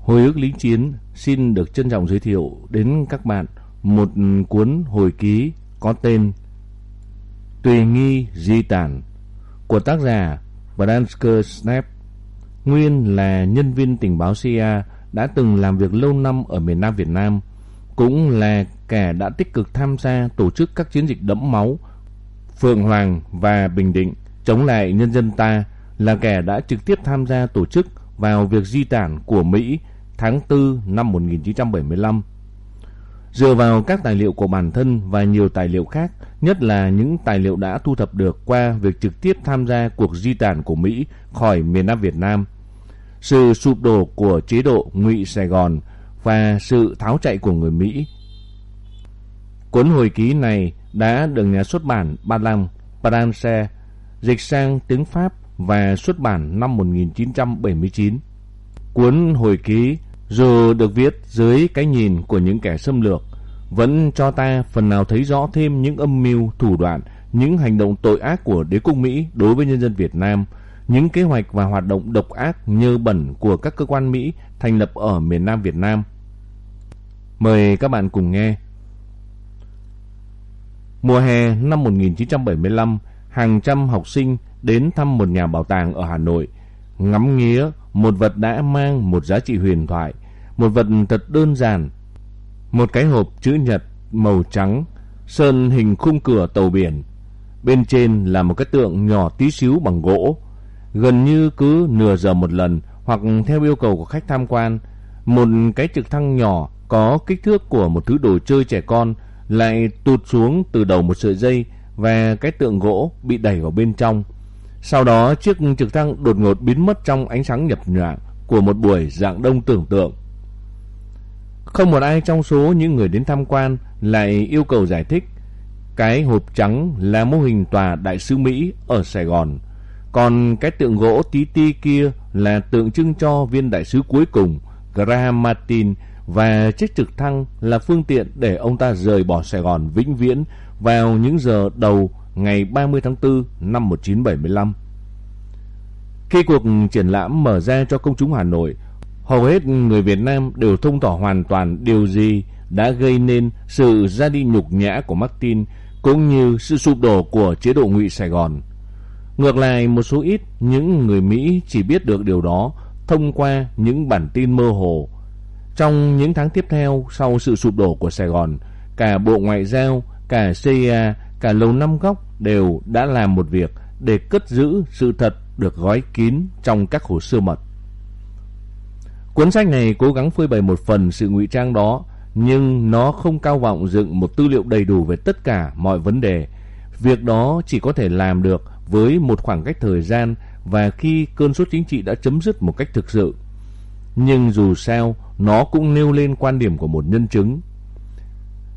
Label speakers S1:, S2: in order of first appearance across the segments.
S1: Hồi ức lính chiến xin được trân trọng giới thiệu đến các bạn một cuốn hồi ký có tên Tùy nghi di tản của tác giả Bransker Snap, nguyên là nhân viên tình báo CIA đã từng làm việc lâu năm ở miền Nam Việt Nam, cũng là kẻ đã tích cực tham gia tổ chức các chiến dịch đẫm máu Phượng Hoàng và Bình Định chống lại nhân dân ta là kẻ đã trực tiếp tham gia tổ chức vào việc di tản của Mỹ tháng 4 năm 1975. Dựa vào các tài liệu của bản thân và nhiều tài liệu khác, nhất là những tài liệu đã thu thập được qua việc trực tiếp tham gia cuộc di tản của Mỹ khỏi miền Nam Việt Nam, sự sụp đổ của chế độ ngụy Sài Gòn và sự tháo chạy của người Mỹ. Cuốn hồi ký này đã được nhà xuất bản Ba Lan Paranse dịch sang tiếng Pháp và xuất bản năm 1979. Cuốn hồi ký dù được viết dưới cái nhìn của những kẻ xâm lược, vẫn cho ta phần nào thấy rõ thêm những âm mưu, thủ đoạn, những hành động tội ác của đế quốc Mỹ đối với nhân dân Việt Nam, những kế hoạch và hoạt động độc ác nhơ bẩn của các cơ quan Mỹ thành lập ở miền Nam Việt Nam. Mời các bạn cùng nghe. Mùa hè năm 1975, hàng trăm học sinh đến thăm một nhà bảo tàng ở Hà Nội, ngắm nghía một vật đã mang một giá trị huyền thoại, một vật thật đơn giản. Một cái hộp chữ nhật màu trắng, sơn hình khung cửa tàu biển. Bên trên là một cái tượng nhỏ tí xíu bằng gỗ. Gần như cứ nửa giờ một lần hoặc theo yêu cầu của khách tham quan, một cái trực thăng nhỏ có kích thước của một thứ đồ chơi trẻ con lại tụt xuống từ đầu một sợi dây và cái tượng gỗ bị đẩy vào bên trong. Sau đó, chiếc trực thăng đột ngột biến mất trong ánh sáng nhập nhòa của một buổi dạng đông tưởng tượng. Không một ai trong số những người đến tham quan lại yêu cầu giải thích cái hộp trắng là mô hình tòa đại sứ Mỹ ở Sài Gòn. Còn cái tượng gỗ tí ti kia là tượng trưng cho viên đại sứ cuối cùng, Graham Martin, và chiếc trực thăng là phương tiện để ông ta rời bỏ Sài Gòn vĩnh viễn vào những giờ đầu ngày 30 tháng 4 năm 1975. Khi cuộc triển lãm mở ra cho công chúng Hà Nội, hầu hết người Việt Nam đều thông tỏ hoàn toàn điều gì đã gây nên sự ra đi nhục nhã của Martin cũng như sự sụp đổ của chế độ ngụy Sài Gòn. Ngược lại, một số ít những người Mỹ chỉ biết được điều đó thông qua những bản tin mơ hồ. Trong những tháng tiếp theo sau sự sụp đổ của Sài Gòn, cả Bộ Ngoại giao, cả CIA, cả Lầu Năm Góc đều đã làm một việc để cất giữ sự thật được gói kín trong các hồ sơ mật. Cuốn sách này cố gắng phơi bày một phần sự ngụy trang đó, nhưng nó không cao vọng dựng một tư liệu đầy đủ về tất cả mọi vấn đề. Việc đó chỉ có thể làm được với một khoảng cách thời gian và khi cơn sốt chính trị đã chấm dứt một cách thực sự. Nhưng dù sao, nó cũng nêu lên quan điểm của một nhân chứng.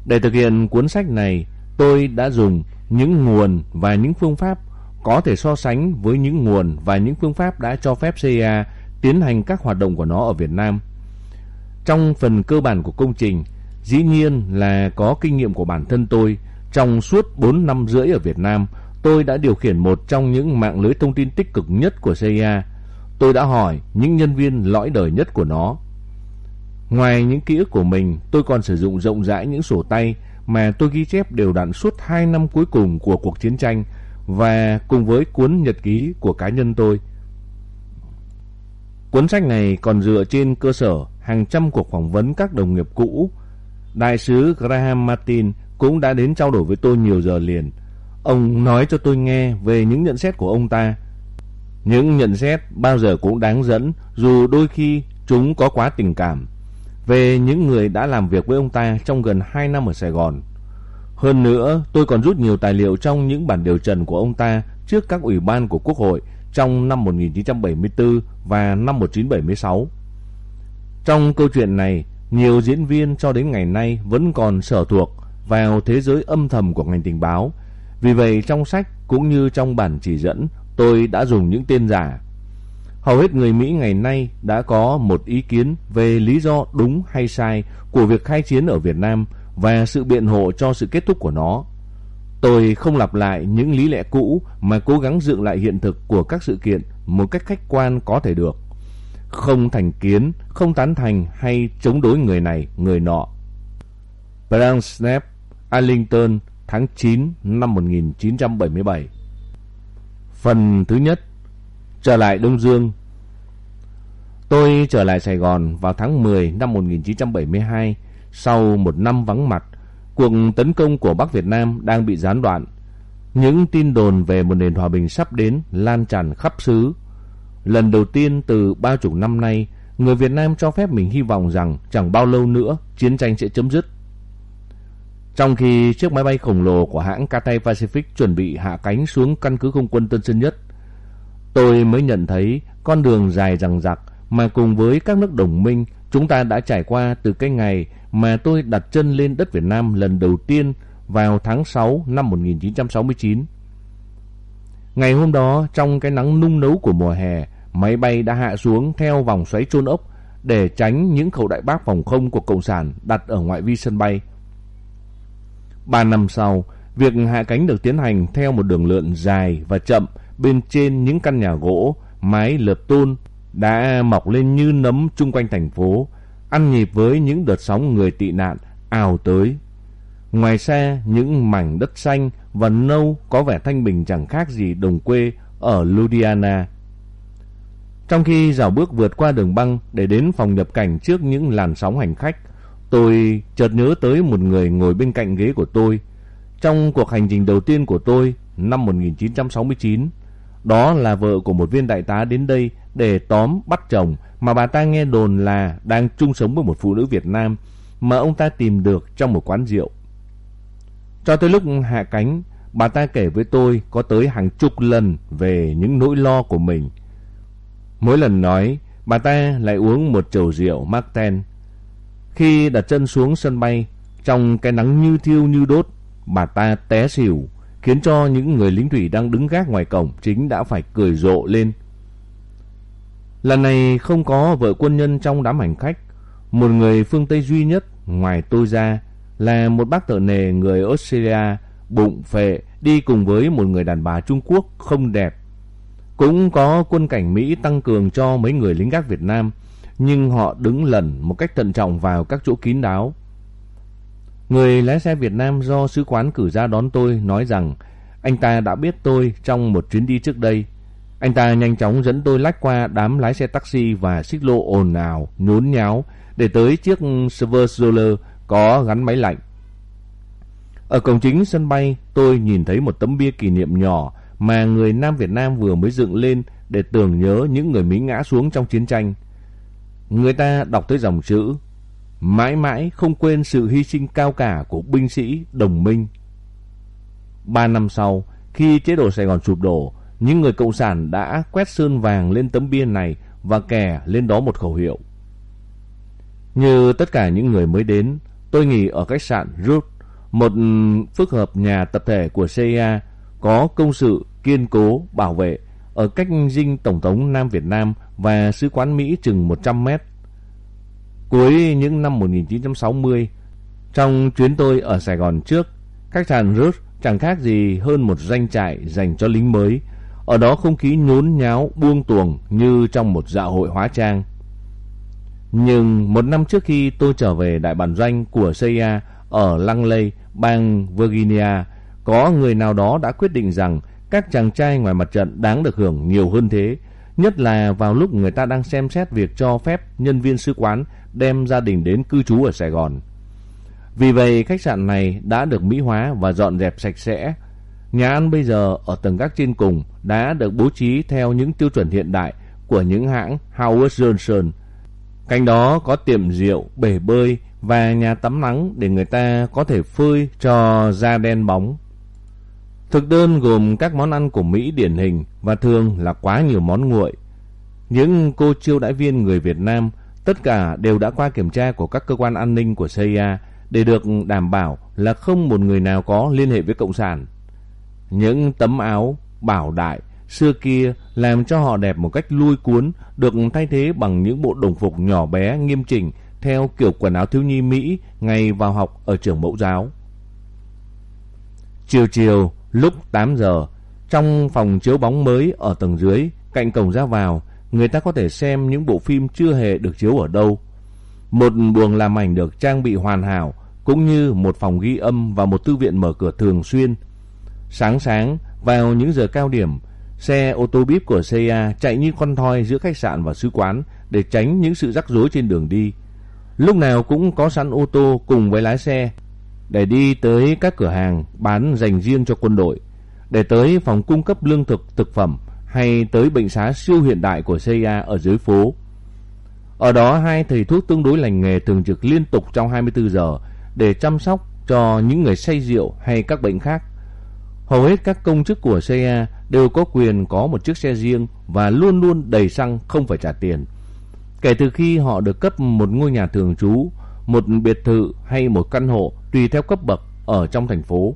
S1: Để thực hiện cuốn sách này, tôi đã dùng những nguồn và những phương pháp có thể so sánh với những nguồn và những phương pháp đã cho phép CIA tiến hành các hoạt động của nó ở Việt Nam. Trong phần cơ bản của công trình, dĩ nhiên là có kinh nghiệm của bản thân tôi. Trong suốt 4 năm rưỡi ở Việt Nam, tôi đã điều khiển một trong những mạng lưới thông tin tích cực nhất của CIA. Tôi đã hỏi những nhân viên lõi đời nhất của nó. Ngoài những ký ức của mình, tôi còn sử dụng rộng rãi những sổ tay mà tôi ghi chép đều đặn suốt 2 năm cuối cùng của cuộc chiến tranh và cùng với cuốn nhật ký của cá nhân tôi. Cuốn sách này còn dựa trên cơ sở hàng trăm cuộc phỏng vấn các đồng nghiệp cũ. Đại sứ Graham Martin cũng đã đến trao đổi với tôi nhiều giờ liền. Ông nói cho tôi nghe về những nhận xét của ông ta. Những nhận xét bao giờ cũng đáng dẫn, dù đôi khi chúng có quá tình cảm về những người đã làm việc với ông ta trong gần 2 năm ở Sài Gòn. Hơn nữa, tôi còn rút nhiều tài liệu trong những bản điều trần của ông ta trước các ủy ban của Quốc hội trong năm 1974 và năm 1976. Trong câu chuyện này, nhiều diễn viên cho đến ngày nay vẫn còn sở thuộc vào thế giới âm thầm của ngành tình báo. Vì vậy trong sách cũng như trong bản chỉ dẫn, tôi đã dùng những tên giả Hầu hết người Mỹ ngày nay đã có một ý kiến về lý do đúng hay sai của việc khai chiến ở Việt Nam và sự biện hộ cho sự kết thúc của nó. Tôi không lặp lại những lý lẽ cũ mà cố gắng dựng lại hiện thực của các sự kiện một cách khách quan có thể được. không thành kiến, không tán thành hay chống đối người này, người nọ. Brown Snap, Arlington, tháng 9 năm 1977 Phần thứ nhất Trở lại Đông Dương Tôi trở lại Sài Gòn vào tháng 10 năm 1972 sau một năm vắng mặt. Cuộc tấn công của Bắc Việt Nam đang bị gián đoạn. Những tin đồn về một nền hòa bình sắp đến lan tràn khắp xứ. Lần đầu tiên từ ba chục năm nay, người Việt Nam cho phép mình hy vọng rằng chẳng bao lâu nữa chiến tranh sẽ chấm dứt. Trong khi chiếc máy bay khổng lồ của hãng Cathay Pacific chuẩn bị hạ cánh xuống căn cứ không quân Tân Sơn Nhất, tôi mới nhận thấy con đường dài dằng dặc mà cùng với các nước đồng minh chúng ta đã trải qua từ cái ngày mà tôi đặt chân lên đất Việt Nam lần đầu tiên vào tháng 6 năm 1969. Ngày hôm đó, trong cái nắng nung nấu của mùa hè, máy bay đã hạ xuống theo vòng xoáy chôn ốc để tránh những khẩu đại bác phòng không của Cộng sản đặt ở ngoại vi sân bay. Ba năm sau, việc hạ cánh được tiến hành theo một đường lượn dài và chậm bên trên những căn nhà gỗ, mái lợp tôn đã mọc lên như nấm chung quanh thành phố, ăn nhịp với những đợt sóng người tị nạn ào tới. Ngoài xa, những mảnh đất xanh và nâu có vẻ thanh bình chẳng khác gì đồng quê ở Ludiana. Trong khi dạo bước vượt qua đường băng để đến phòng nhập cảnh trước những làn sóng hành khách, tôi chợt nhớ tới một người ngồi bên cạnh ghế của tôi. Trong cuộc hành trình đầu tiên của tôi năm 1969, đó là vợ của một viên đại tá đến đây để tóm bắt chồng mà bà ta nghe đồn là đang chung sống với một phụ nữ Việt Nam mà ông ta tìm được trong một quán rượu. Cho tới lúc hạ cánh, bà ta kể với tôi có tới hàng chục lần về những nỗi lo của mình. Mỗi lần nói, bà ta lại uống một chầu rượu Marten. Khi đặt chân xuống sân bay, trong cái nắng như thiêu như đốt, bà ta té xỉu, khiến cho những người lính thủy đang đứng gác ngoài cổng chính đã phải cười rộ lên. Lần này không có vợ quân nhân trong đám hành khách, một người phương Tây duy nhất ngoài tôi ra là một bác thợ nề người Australia bụng phệ đi cùng với một người đàn bà Trung Quốc không đẹp. Cũng có quân cảnh Mỹ tăng cường cho mấy người lính gác Việt Nam, nhưng họ đứng lần một cách thận trọng vào các chỗ kín đáo. Người lái xe Việt Nam do sứ quán cử ra đón tôi nói rằng anh ta đã biết tôi trong một chuyến đi trước đây. Anh ta nhanh chóng dẫn tôi lách qua đám lái xe taxi và xích lô ồn ào, nhốn nháo để tới chiếc Sverzoler có gắn máy lạnh. Ở cổng chính sân bay, tôi nhìn thấy một tấm bia kỷ niệm nhỏ mà người Nam Việt Nam vừa mới dựng lên để tưởng nhớ những người Mỹ ngã xuống trong chiến tranh. Người ta đọc tới dòng chữ mãi mãi không quên sự hy sinh cao cả của binh sĩ đồng minh. Ba năm sau, khi chế độ Sài Gòn sụp đổ, những người cộng sản đã quét sơn vàng lên tấm bia này và kè lên đó một khẩu hiệu. Như tất cả những người mới đến, tôi nghỉ ở khách sạn Root, một phức hợp nhà tập thể của CIA có công sự kiên cố bảo vệ ở cách dinh Tổng thống Nam Việt Nam và Sứ quán Mỹ chừng 100 mét. Cuối những năm 1960, trong chuyến tôi ở Sài Gòn trước, các tràn rớt chẳng khác gì hơn một danh trại dành cho lính mới. Ở đó không khí nhốn nháo buông tuồng như trong một dạ hội hóa trang. Nhưng một năm trước khi tôi trở về đại bản doanh của CIA ở Langley, bang Virginia, có người nào đó đã quyết định rằng các chàng trai ngoài mặt trận đáng được hưởng nhiều hơn thế, nhất là vào lúc người ta đang xem xét việc cho phép nhân viên sứ quán đem gia đình đến cư trú ở Sài Gòn. Vì vậy khách sạn này đã được mỹ hóa và dọn dẹp sạch sẽ. Nhà ăn bây giờ ở tầng gác trên cùng đã được bố trí theo những tiêu chuẩn hiện đại của những hãng Howard Johnson. Cạnh đó có tiệm rượu, bể bơi và nhà tắm nắng để người ta có thể phơi cho da đen bóng. Thực đơn gồm các món ăn của Mỹ điển hình và thường là quá nhiều món nguội. Những cô chiêu đãi viên người Việt Nam tất cả đều đã qua kiểm tra của các cơ quan an ninh của CIA để được đảm bảo là không một người nào có liên hệ với Cộng sản. Những tấm áo bảo đại xưa kia làm cho họ đẹp một cách lui cuốn được thay thế bằng những bộ đồng phục nhỏ bé nghiêm chỉnh theo kiểu quần áo thiếu nhi Mỹ ngày vào học ở trường mẫu giáo. Chiều chiều, lúc 8 giờ, trong phòng chiếu bóng mới ở tầng dưới, cạnh cổng ra vào, người ta có thể xem những bộ phim chưa hề được chiếu ở đâu. Một buồng làm ảnh được trang bị hoàn hảo, cũng như một phòng ghi âm và một thư viện mở cửa thường xuyên. Sáng sáng, vào những giờ cao điểm, xe ô tô bíp của CIA chạy như con thoi giữa khách sạn và sứ quán để tránh những sự rắc rối trên đường đi. Lúc nào cũng có sẵn ô tô cùng với lái xe để đi tới các cửa hàng bán dành riêng cho quân đội, để tới phòng cung cấp lương thực, thực phẩm hay tới bệnh xá siêu hiện đại của CIA ở dưới phố. Ở đó hai thầy thuốc tương đối lành nghề thường trực liên tục trong 24 giờ để chăm sóc cho những người say rượu hay các bệnh khác. Hầu hết các công chức của CIA đều có quyền có một chiếc xe riêng và luôn luôn đầy xăng không phải trả tiền. Kể từ khi họ được cấp một ngôi nhà thường trú, một biệt thự hay một căn hộ tùy theo cấp bậc ở trong thành phố.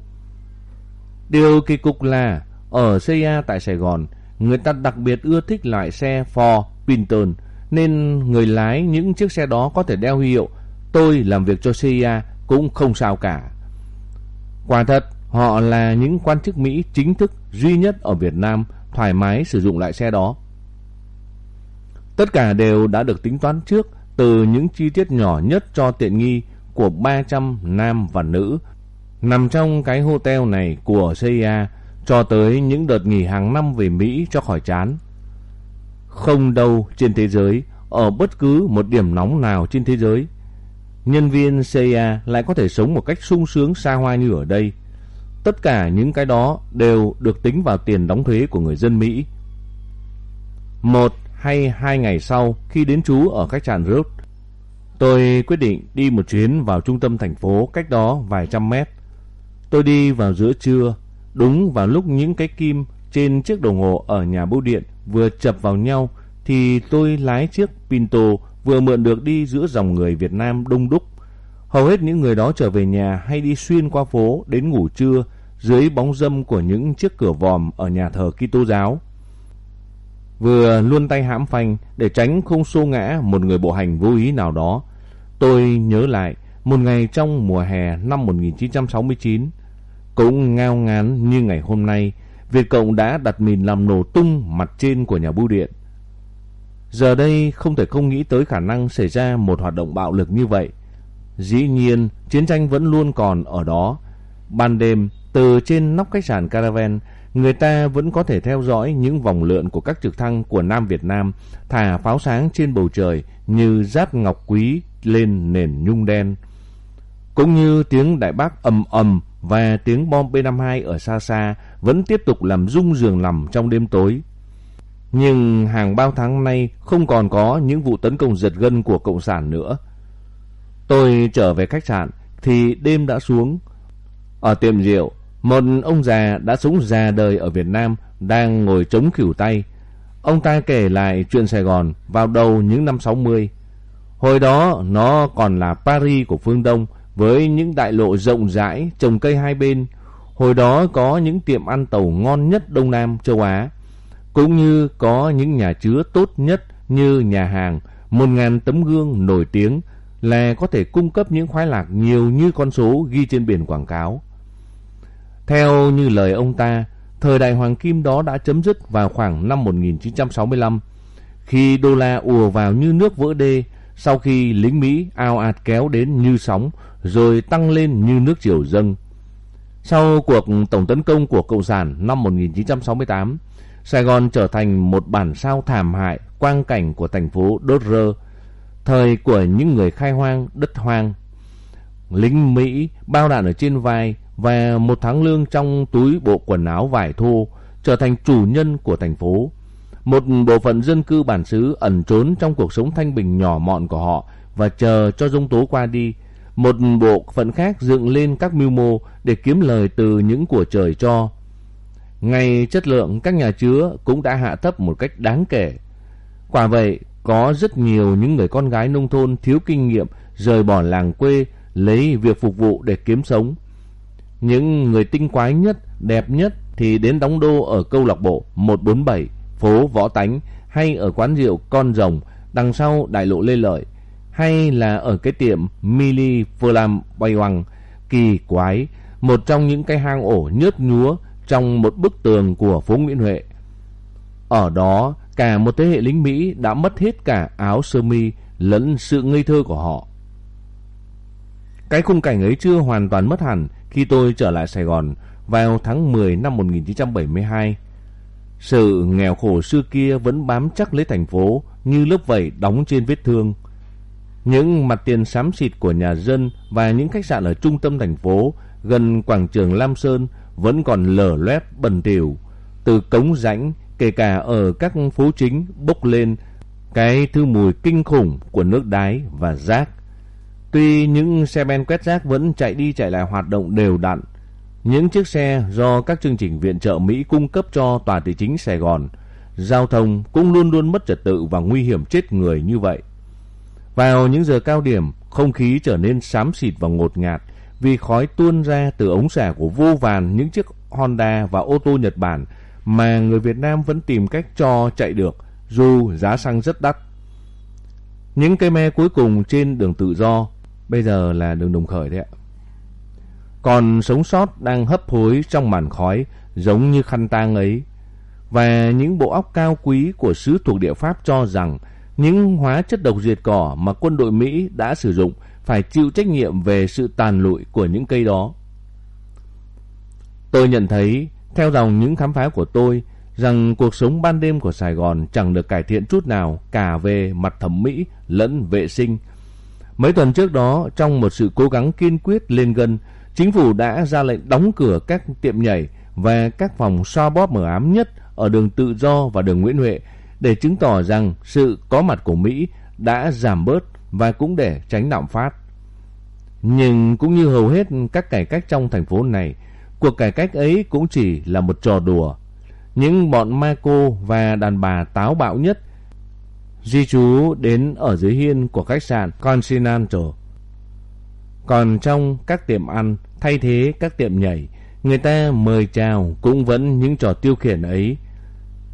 S1: Điều kỳ cục là ở CIA tại Sài Gòn, người ta đặc biệt ưa thích loại xe Ford Pinton nên người lái những chiếc xe đó có thể đeo huy hiệu tôi làm việc cho CIA cũng không sao cả. Quả thật, họ là những quan chức Mỹ chính thức duy nhất ở Việt Nam thoải mái sử dụng loại xe đó. Tất cả đều đã được tính toán trước từ những chi tiết nhỏ nhất cho tiện nghi của 300 nam và nữ nằm trong cái hotel này của CIA cho tới những đợt nghỉ hàng năm về Mỹ cho khỏi chán. Không đâu trên thế giới, ở bất cứ một điểm nóng nào trên thế giới, nhân viên CIA lại có thể sống một cách sung sướng xa hoa như ở đây. Tất cả những cái đó đều được tính vào tiền đóng thuế của người dân Mỹ. Một hay hai ngày sau khi đến trú ở khách sạn Root, tôi quyết định đi một chuyến vào trung tâm thành phố cách đó vài trăm mét. Tôi đi vào giữa trưa, đúng vào lúc những cái kim trên chiếc đồng hồ ở nhà bưu điện vừa chập vào nhau thì tôi lái chiếc Pinto vừa mượn được đi giữa dòng người Việt Nam đông đúc. Hầu hết những người đó trở về nhà hay đi xuyên qua phố đến ngủ trưa dưới bóng râm của những chiếc cửa vòm ở nhà thờ Kitô giáo. Vừa luôn tay hãm phanh để tránh không xô ngã một người bộ hành vô ý nào đó. Tôi nhớ lại một ngày trong mùa hè năm 1969, cũng ngao ngán như ngày hôm nay, Việt Cộng đã đặt mình làm nổ tung mặt trên của nhà bưu điện. Giờ đây không thể không nghĩ tới khả năng xảy ra một hoạt động bạo lực như vậy. Dĩ nhiên, chiến tranh vẫn luôn còn ở đó. Ban đêm, từ trên nóc khách sạn Caravan, người ta vẫn có thể theo dõi những vòng lượn của các trực thăng của Nam Việt Nam thả pháo sáng trên bầu trời như giáp ngọc quý lên nền nhung đen. Cũng như tiếng đại bác ầm ầm và tiếng bom B-52 ở xa xa vẫn tiếp tục làm rung giường nằm trong đêm tối. Nhưng hàng bao tháng nay không còn có những vụ tấn công giật gân của Cộng sản nữa. Tôi trở về khách sạn thì đêm đã xuống. Ở tiệm rượu, một ông già đã sống già đời ở Việt Nam đang ngồi chống khỉu tay. Ông ta kể lại chuyện Sài Gòn vào đầu những năm 60. Hồi đó nó còn là Paris của phương Đông với những đại lộ rộng rãi, trồng cây hai bên. Hồi đó có những tiệm ăn tàu ngon nhất Đông Nam châu Á cũng như có những nhà chứa tốt nhất như nhà hàng, một ngàn tấm gương nổi tiếng là có thể cung cấp những khoái lạc nhiều như con số ghi trên biển quảng cáo. Theo như lời ông ta, thời đại hoàng kim đó đã chấm dứt vào khoảng năm 1965, khi đô la ùa vào như nước vỡ đê, sau khi lính Mỹ ao ạt kéo đến như sóng, rồi tăng lên như nước triều dâng. Sau cuộc tổng tấn công của Cộng sản năm 1968, Sài Gòn trở thành một bản sao thảm hại quang cảnh của thành phố đốt rơ, thời của những người khai hoang đất hoang. Lính Mỹ bao đạn ở trên vai và một tháng lương trong túi bộ quần áo vải thô trở thành chủ nhân của thành phố. Một bộ phận dân cư bản xứ ẩn trốn trong cuộc sống thanh bình nhỏ mọn của họ và chờ cho dung tố qua đi. Một bộ phận khác dựng lên các mưu mô để kiếm lời từ những của trời cho ngay chất lượng các nhà chứa cũng đã hạ thấp một cách đáng kể. Quả vậy, có rất nhiều những người con gái nông thôn thiếu kinh nghiệm rời bỏ làng quê lấy việc phục vụ để kiếm sống. Những người tinh quái nhất, đẹp nhất thì đến đóng đô ở câu lạc bộ 147, phố Võ Tánh hay ở quán rượu Con Rồng đằng sau đại lộ Lê Lợi hay là ở cái tiệm Mili làm Bay Hoàng kỳ quái, một trong những cái hang ổ nhớt nhúa trong một bức tường của phố Nguyễn Huệ. Ở đó, cả một thế hệ lính Mỹ đã mất hết cả áo sơ mi lẫn sự ngây thơ của họ. Cái khung cảnh ấy chưa hoàn toàn mất hẳn khi tôi trở lại Sài Gòn vào tháng 10 năm 1972. Sự nghèo khổ xưa kia vẫn bám chắc lấy thành phố như lớp vảy đóng trên vết thương. Những mặt tiền xám xịt của nhà dân và những khách sạn ở trung tâm thành phố gần quảng trường Lam Sơn vẫn còn lở loét bẩn thỉu. Từ cống rãnh, kể cả ở các phố chính bốc lên cái thứ mùi kinh khủng của nước đái và rác. Tuy những xe ben quét rác vẫn chạy đi chạy lại hoạt động đều đặn, những chiếc xe do các chương trình viện trợ Mỹ cung cấp cho tòa thị chính Sài Gòn, giao thông cũng luôn luôn mất trật tự và nguy hiểm chết người như vậy. Vào những giờ cao điểm, không khí trở nên xám xịt và ngột ngạt vì khói tuôn ra từ ống xả của vô vàn những chiếc Honda và ô tô Nhật Bản mà người Việt Nam vẫn tìm cách cho chạy được dù giá xăng rất đắt. Những cây me cuối cùng trên đường tự do bây giờ là đường đồng khởi đấy ạ. Còn sống sót đang hấp hối trong màn khói giống như khăn tang ấy. Và những bộ óc cao quý của sứ thuộc địa Pháp cho rằng những hóa chất độc diệt cỏ mà quân đội Mỹ đã sử dụng phải chịu trách nhiệm về sự tàn lụi của những cây đó. Tôi nhận thấy, theo dòng những khám phá của tôi, rằng cuộc sống ban đêm của Sài Gòn chẳng được cải thiện chút nào cả về mặt thẩm mỹ lẫn vệ sinh. Mấy tuần trước đó, trong một sự cố gắng kiên quyết lên gân, chính phủ đã ra lệnh đóng cửa các tiệm nhảy và các phòng so bóp mở ám nhất ở đường Tự Do và đường Nguyễn Huệ để chứng tỏ rằng sự có mặt của Mỹ đã giảm bớt và cũng để tránh lạm phát. Nhưng cũng như hầu hết các cải cách trong thành phố này, cuộc cải cách ấy cũng chỉ là một trò đùa. Những bọn ma cô và đàn bà táo bạo nhất di trú đến ở dưới hiên của khách sạn Continental. Còn trong các tiệm ăn thay thế các tiệm nhảy, người ta mời chào cũng vẫn những trò tiêu khiển ấy.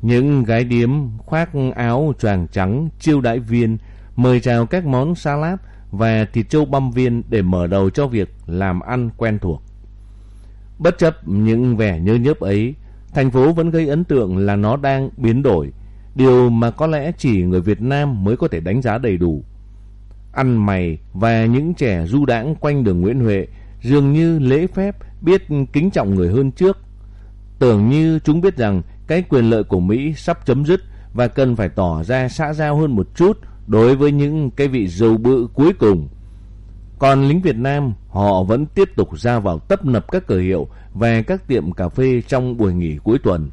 S1: Những gái điếm khoác áo choàng trắng chiêu đãi viên mời chào các món salad và thịt trâu băm viên để mở đầu cho việc làm ăn quen thuộc. Bất chấp những vẻ nhớ nhớp ấy, thành phố vẫn gây ấn tượng là nó đang biến đổi, điều mà có lẽ chỉ người Việt Nam mới có thể đánh giá đầy đủ. Ăn mày và những trẻ du đãng quanh đường Nguyễn Huệ dường như lễ phép biết kính trọng người hơn trước. Tưởng như chúng biết rằng cái quyền lợi của Mỹ sắp chấm dứt và cần phải tỏ ra xã giao hơn một chút đối với những cái vị dầu bự cuối cùng. Còn lính Việt Nam, họ vẫn tiếp tục ra vào tấp nập các cửa hiệu và các tiệm cà phê trong buổi nghỉ cuối tuần.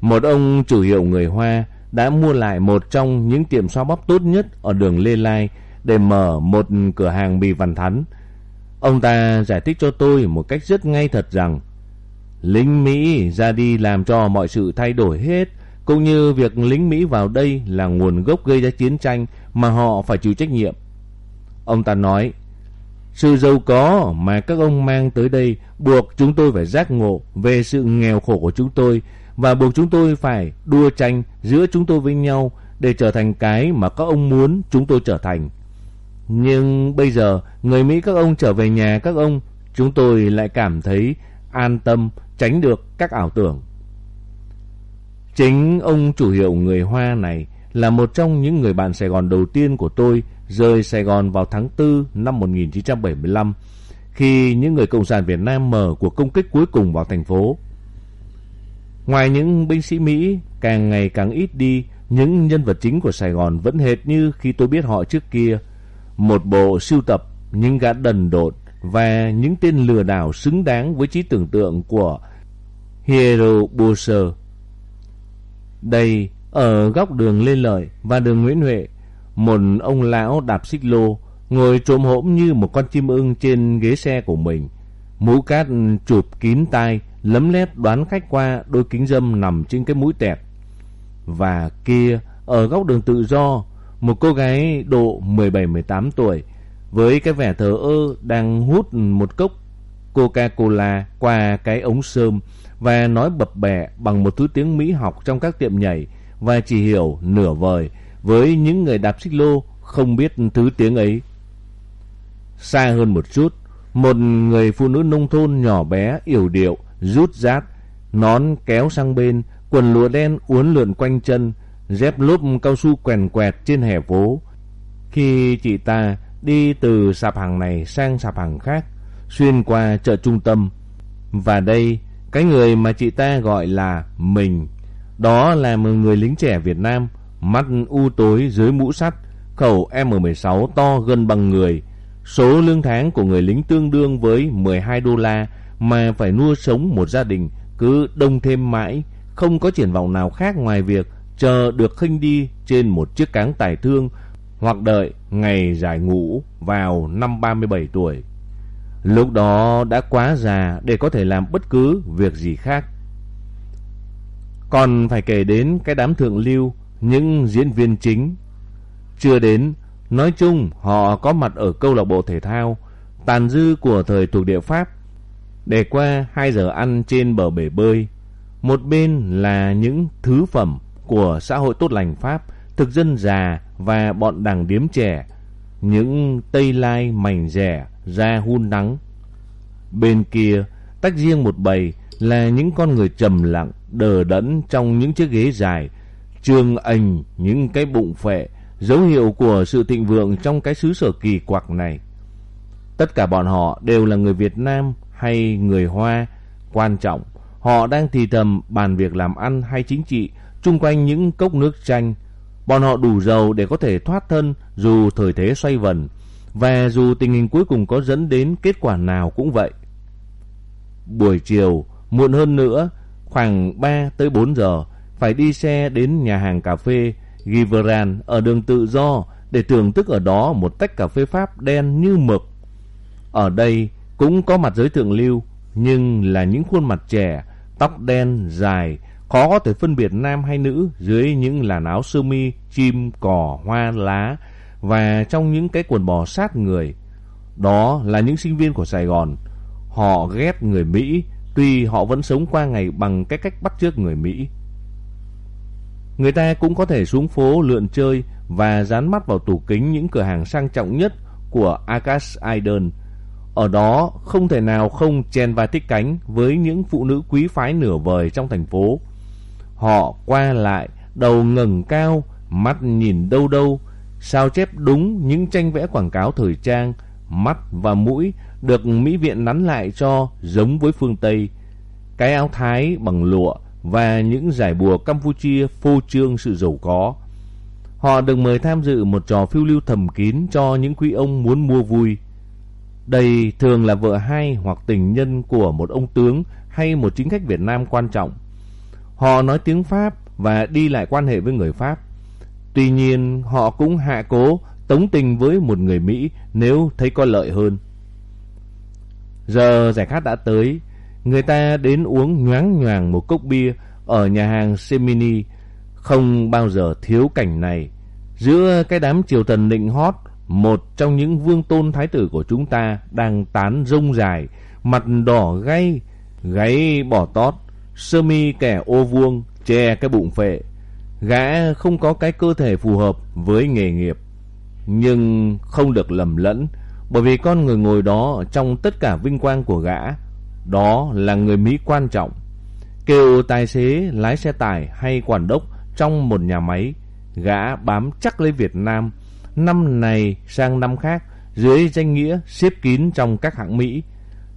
S1: Một ông chủ hiệu người Hoa đã mua lại một trong những tiệm xoa bóp tốt nhất ở đường Lê Lai để mở một cửa hàng mì văn thắn. Ông ta giải thích cho tôi một cách rất ngay thật rằng lính Mỹ ra đi làm cho mọi sự thay đổi hết cũng như việc lính Mỹ vào đây là nguồn gốc gây ra chiến tranh mà họ phải chịu trách nhiệm. Ông ta nói, sự giàu có mà các ông mang tới đây buộc chúng tôi phải giác ngộ về sự nghèo khổ của chúng tôi và buộc chúng tôi phải đua tranh giữa chúng tôi với nhau để trở thành cái mà các ông muốn chúng tôi trở thành. Nhưng bây giờ, người Mỹ các ông trở về nhà các ông, chúng tôi lại cảm thấy an tâm, tránh được các ảo tưởng. Chính ông chủ hiệu người Hoa này là một trong những người bạn Sài Gòn đầu tiên của tôi rời Sài Gòn vào tháng 4 năm 1975 khi những người Cộng sản Việt Nam mở cuộc công kích cuối cùng vào thành phố. Ngoài những binh sĩ Mỹ càng ngày càng ít đi, những nhân vật chính của Sài Gòn vẫn hệt như khi tôi biết họ trước kia. Một bộ sưu tập những gã đần độn và những tên lừa đảo xứng đáng với trí tưởng tượng của Hero Boser. Đây, ở góc đường Lê Lợi và đường Nguyễn Huệ, một ông lão đạp xích lô ngồi trồm hổm như một con chim ưng trên ghế xe của mình. Mũ cát chụp kín tai, lấm lét đoán khách qua đôi kính dâm nằm trên cái mũi tẹt. Và kia, ở góc đường tự do, một cô gái độ 17-18 tuổi với cái vẻ thờ ơ đang hút một cốc Coca-Cola qua cái ống sơm và nói bập bẹ bằng một thứ tiếng Mỹ học trong các tiệm nhảy và chỉ hiểu nửa vời với những người đạp xích lô không biết thứ tiếng ấy. Xa hơn một chút, một người phụ nữ nông thôn nhỏ bé, yểu điệu, rút rát, nón kéo sang bên, quần lụa đen uốn lượn quanh chân, dép lốp cao su quèn quẹt trên hè phố. Khi chị ta đi từ sạp hàng này sang sạp hàng khác, xuyên qua chợ trung tâm. Và đây, cái người mà chị ta gọi là mình, đó là một người lính trẻ Việt Nam, mắt u tối dưới mũ sắt, khẩu M16 to gần bằng người. Số lương tháng của người lính tương đương với 12 đô la mà phải nuôi sống một gia đình cứ đông thêm mãi, không có triển vọng nào khác ngoài việc chờ được khinh đi trên một chiếc cáng tài thương hoặc đợi ngày giải ngũ vào năm 37 tuổi. Lúc đó đã quá già để có thể làm bất cứ việc gì khác. Còn phải kể đến cái đám thượng lưu, những diễn viên chính. Chưa đến, nói chung họ có mặt ở câu lạc bộ thể thao, tàn dư của thời thuộc địa Pháp, để qua 2 giờ ăn trên bờ bể bơi. Một bên là những thứ phẩm của xã hội tốt lành Pháp, thực dân già và bọn đảng điếm trẻ, những tây lai mảnh rẻ ra hun nắng. Bên kia, tách riêng một bầy là những con người trầm lặng, đờ đẫn trong những chiếc ghế dài, trương ảnh những cái bụng phệ, dấu hiệu của sự thịnh vượng trong cái xứ sở kỳ quặc này. Tất cả bọn họ đều là người Việt Nam hay người Hoa, quan trọng, họ đang thì thầm bàn việc làm ăn hay chính trị chung quanh những cốc nước chanh. Bọn họ đủ giàu để có thể thoát thân dù thời thế xoay vần, và dù tình hình cuối cùng có dẫn đến kết quả nào cũng vậy. Buổi chiều, muộn hơn nữa, khoảng 3 tới 4 giờ, phải đi xe đến nhà hàng cà phê Giveran ở đường Tự Do để thưởng thức ở đó một tách cà phê Pháp đen như mực. Ở đây cũng có mặt giới thượng lưu, nhưng là những khuôn mặt trẻ, tóc đen, dài, khó có thể phân biệt nam hay nữ dưới những làn áo sơ mi, chim, cỏ, hoa, lá và trong những cái quần bò sát người. Đó là những sinh viên của Sài Gòn. Họ ghét người Mỹ, tuy họ vẫn sống qua ngày bằng cái cách bắt chước người Mỹ. Người ta cũng có thể xuống phố lượn chơi và dán mắt vào tủ kính những cửa hàng sang trọng nhất của Akash Aiden. Ở đó không thể nào không chen và thích cánh với những phụ nữ quý phái nửa vời trong thành phố. Họ qua lại, đầu ngẩng cao, mắt nhìn đâu đâu, sao chép đúng những tranh vẽ quảng cáo thời trang, mắt và mũi được Mỹ viện nắn lại cho giống với phương Tây. Cái áo thái bằng lụa và những giải bùa Campuchia phô trương sự giàu có. Họ được mời tham dự một trò phiêu lưu thầm kín cho những quý ông muốn mua vui. Đây thường là vợ hai hoặc tình nhân của một ông tướng hay một chính khách Việt Nam quan trọng. Họ nói tiếng Pháp và đi lại quan hệ với người Pháp. Tuy nhiên, họ cũng hạ cố tống tình với một người Mỹ nếu thấy có lợi hơn. Giờ giải khát đã tới, người ta đến uống nhoáng nhoàng một cốc bia ở nhà hàng Semini, không bao giờ thiếu cảnh này. Giữa cái đám triều thần định hót, một trong những vương tôn thái tử của chúng ta đang tán rông dài, mặt đỏ gay, gáy bỏ tót, sơ mi kẻ ô vuông, che cái bụng phệ. Gã không có cái cơ thể phù hợp với nghề nghiệp, nhưng không được lầm lẫn, bởi vì con người ngồi đó trong tất cả vinh quang của gã, đó là người Mỹ quan trọng. Kêu tài xế lái xe tải hay quản đốc trong một nhà máy, gã bám chắc lấy Việt Nam, năm này sang năm khác dưới danh nghĩa xếp kín trong các hãng Mỹ.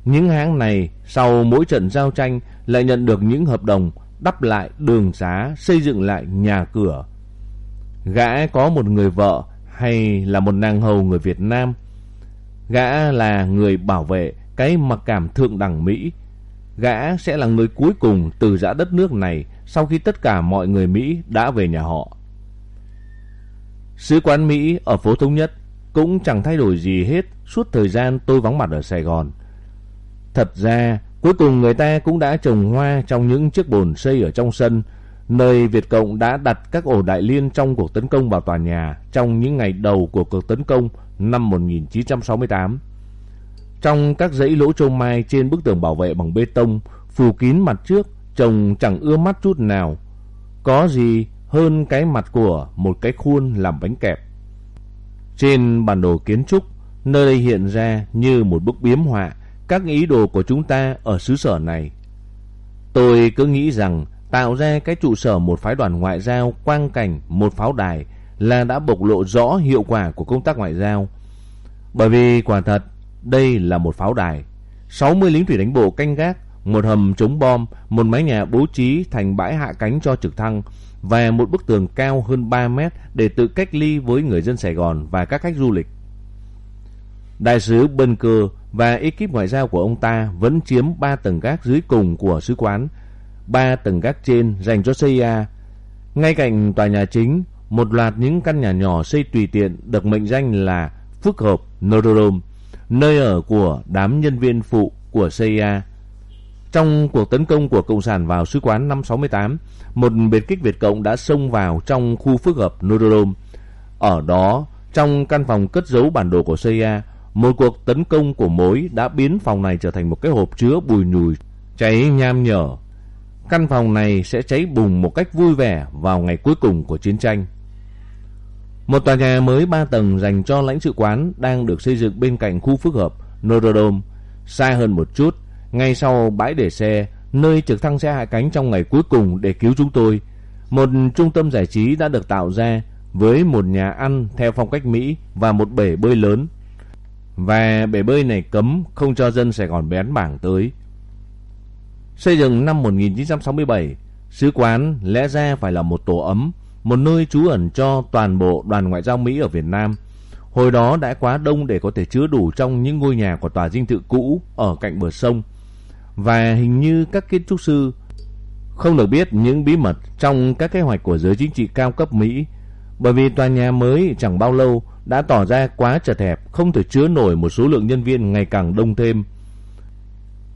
S1: Những hãng này sau mỗi trận giao tranh lại nhận được những hợp đồng đắp lại đường xá, xây dựng lại nhà cửa. Gã có một người vợ hay là một nàng hầu người Việt Nam. Gã là người bảo vệ cái mặc cảm thượng đẳng Mỹ. Gã sẽ là người cuối cùng từ giã đất nước này sau khi tất cả mọi người Mỹ đã về nhà họ. Sứ quán Mỹ ở phố Thống Nhất cũng chẳng thay đổi gì hết suốt thời gian tôi vắng mặt ở Sài Gòn. Thật ra, cuối cùng người ta cũng đã trồng hoa trong những chiếc bồn xây ở trong sân, nơi Việt Cộng đã đặt các ổ đại liên trong cuộc tấn công vào tòa nhà trong những ngày đầu của cuộc tấn công năm 1968. Trong các dãy lỗ trâu mai trên bức tường bảo vệ bằng bê tông, phủ kín mặt trước, trồng chẳng ưa mắt chút nào. Có gì hơn cái mặt của một cái khuôn làm bánh kẹp. Trên bản đồ kiến trúc, nơi đây hiện ra như một bức biếm họa các ý đồ của chúng ta ở xứ sở này. Tôi cứ nghĩ rằng tạo ra cái trụ sở một phái đoàn ngoại giao quang cảnh một pháo đài là đã bộc lộ rõ hiệu quả của công tác ngoại giao. Bởi vì quả thật, đây là một pháo đài. 60 lính thủy đánh bộ canh gác, một hầm chống bom, một mái nhà bố trí thành bãi hạ cánh cho trực thăng và một bức tường cao hơn 3 mét để tự cách ly với người dân Sài Gòn và các khách du lịch. Đại sứ Bunker và ekip ngoại giao của ông ta vẫn chiếm 3 tầng gác dưới cùng của sứ quán, 3 tầng gác trên dành cho CIA. Ngay cạnh tòa nhà chính, một loạt những căn nhà nhỏ xây tùy tiện được mệnh danh là phức Hợp Nordrom, nơi ở của đám nhân viên phụ của CIA. Trong cuộc tấn công của Cộng sản vào sứ quán năm 68, một biệt kích Việt Cộng đã xông vào trong khu phức hợp Nordrom. Ở đó, trong căn phòng cất giấu bản đồ của CIA, một cuộc tấn công của mối đã biến phòng này trở thành một cái hộp chứa bùi nhùi, cháy nham nhở. Căn phòng này sẽ cháy bùng một cách vui vẻ vào ngày cuối cùng của chiến tranh. Một tòa nhà mới 3 tầng dành cho lãnh sự quán đang được xây dựng bên cạnh khu phức hợp Norodom, xa hơn một chút, ngay sau bãi để xe, nơi trực thăng sẽ hạ cánh trong ngày cuối cùng để cứu chúng tôi. Một trung tâm giải trí đã được tạo ra với một nhà ăn theo phong cách Mỹ và một bể bơi lớn. Và bể bơi này cấm không cho dân Sài Gòn bén bảng tới. Xây dựng năm 1967, sứ quán lẽ ra phải là một tổ ấm, một nơi trú ẩn cho toàn bộ đoàn ngoại giao Mỹ ở Việt Nam. Hồi đó đã quá đông để có thể chứa đủ trong những ngôi nhà của tòa dinh thự cũ ở cạnh bờ sông. Và hình như các kiến trúc sư không được biết những bí mật trong các kế hoạch của giới chính trị cao cấp Mỹ. Bởi vì tòa nhà mới chẳng bao lâu đã tỏ ra quá chật hẹp, không thể chứa nổi một số lượng nhân viên ngày càng đông thêm.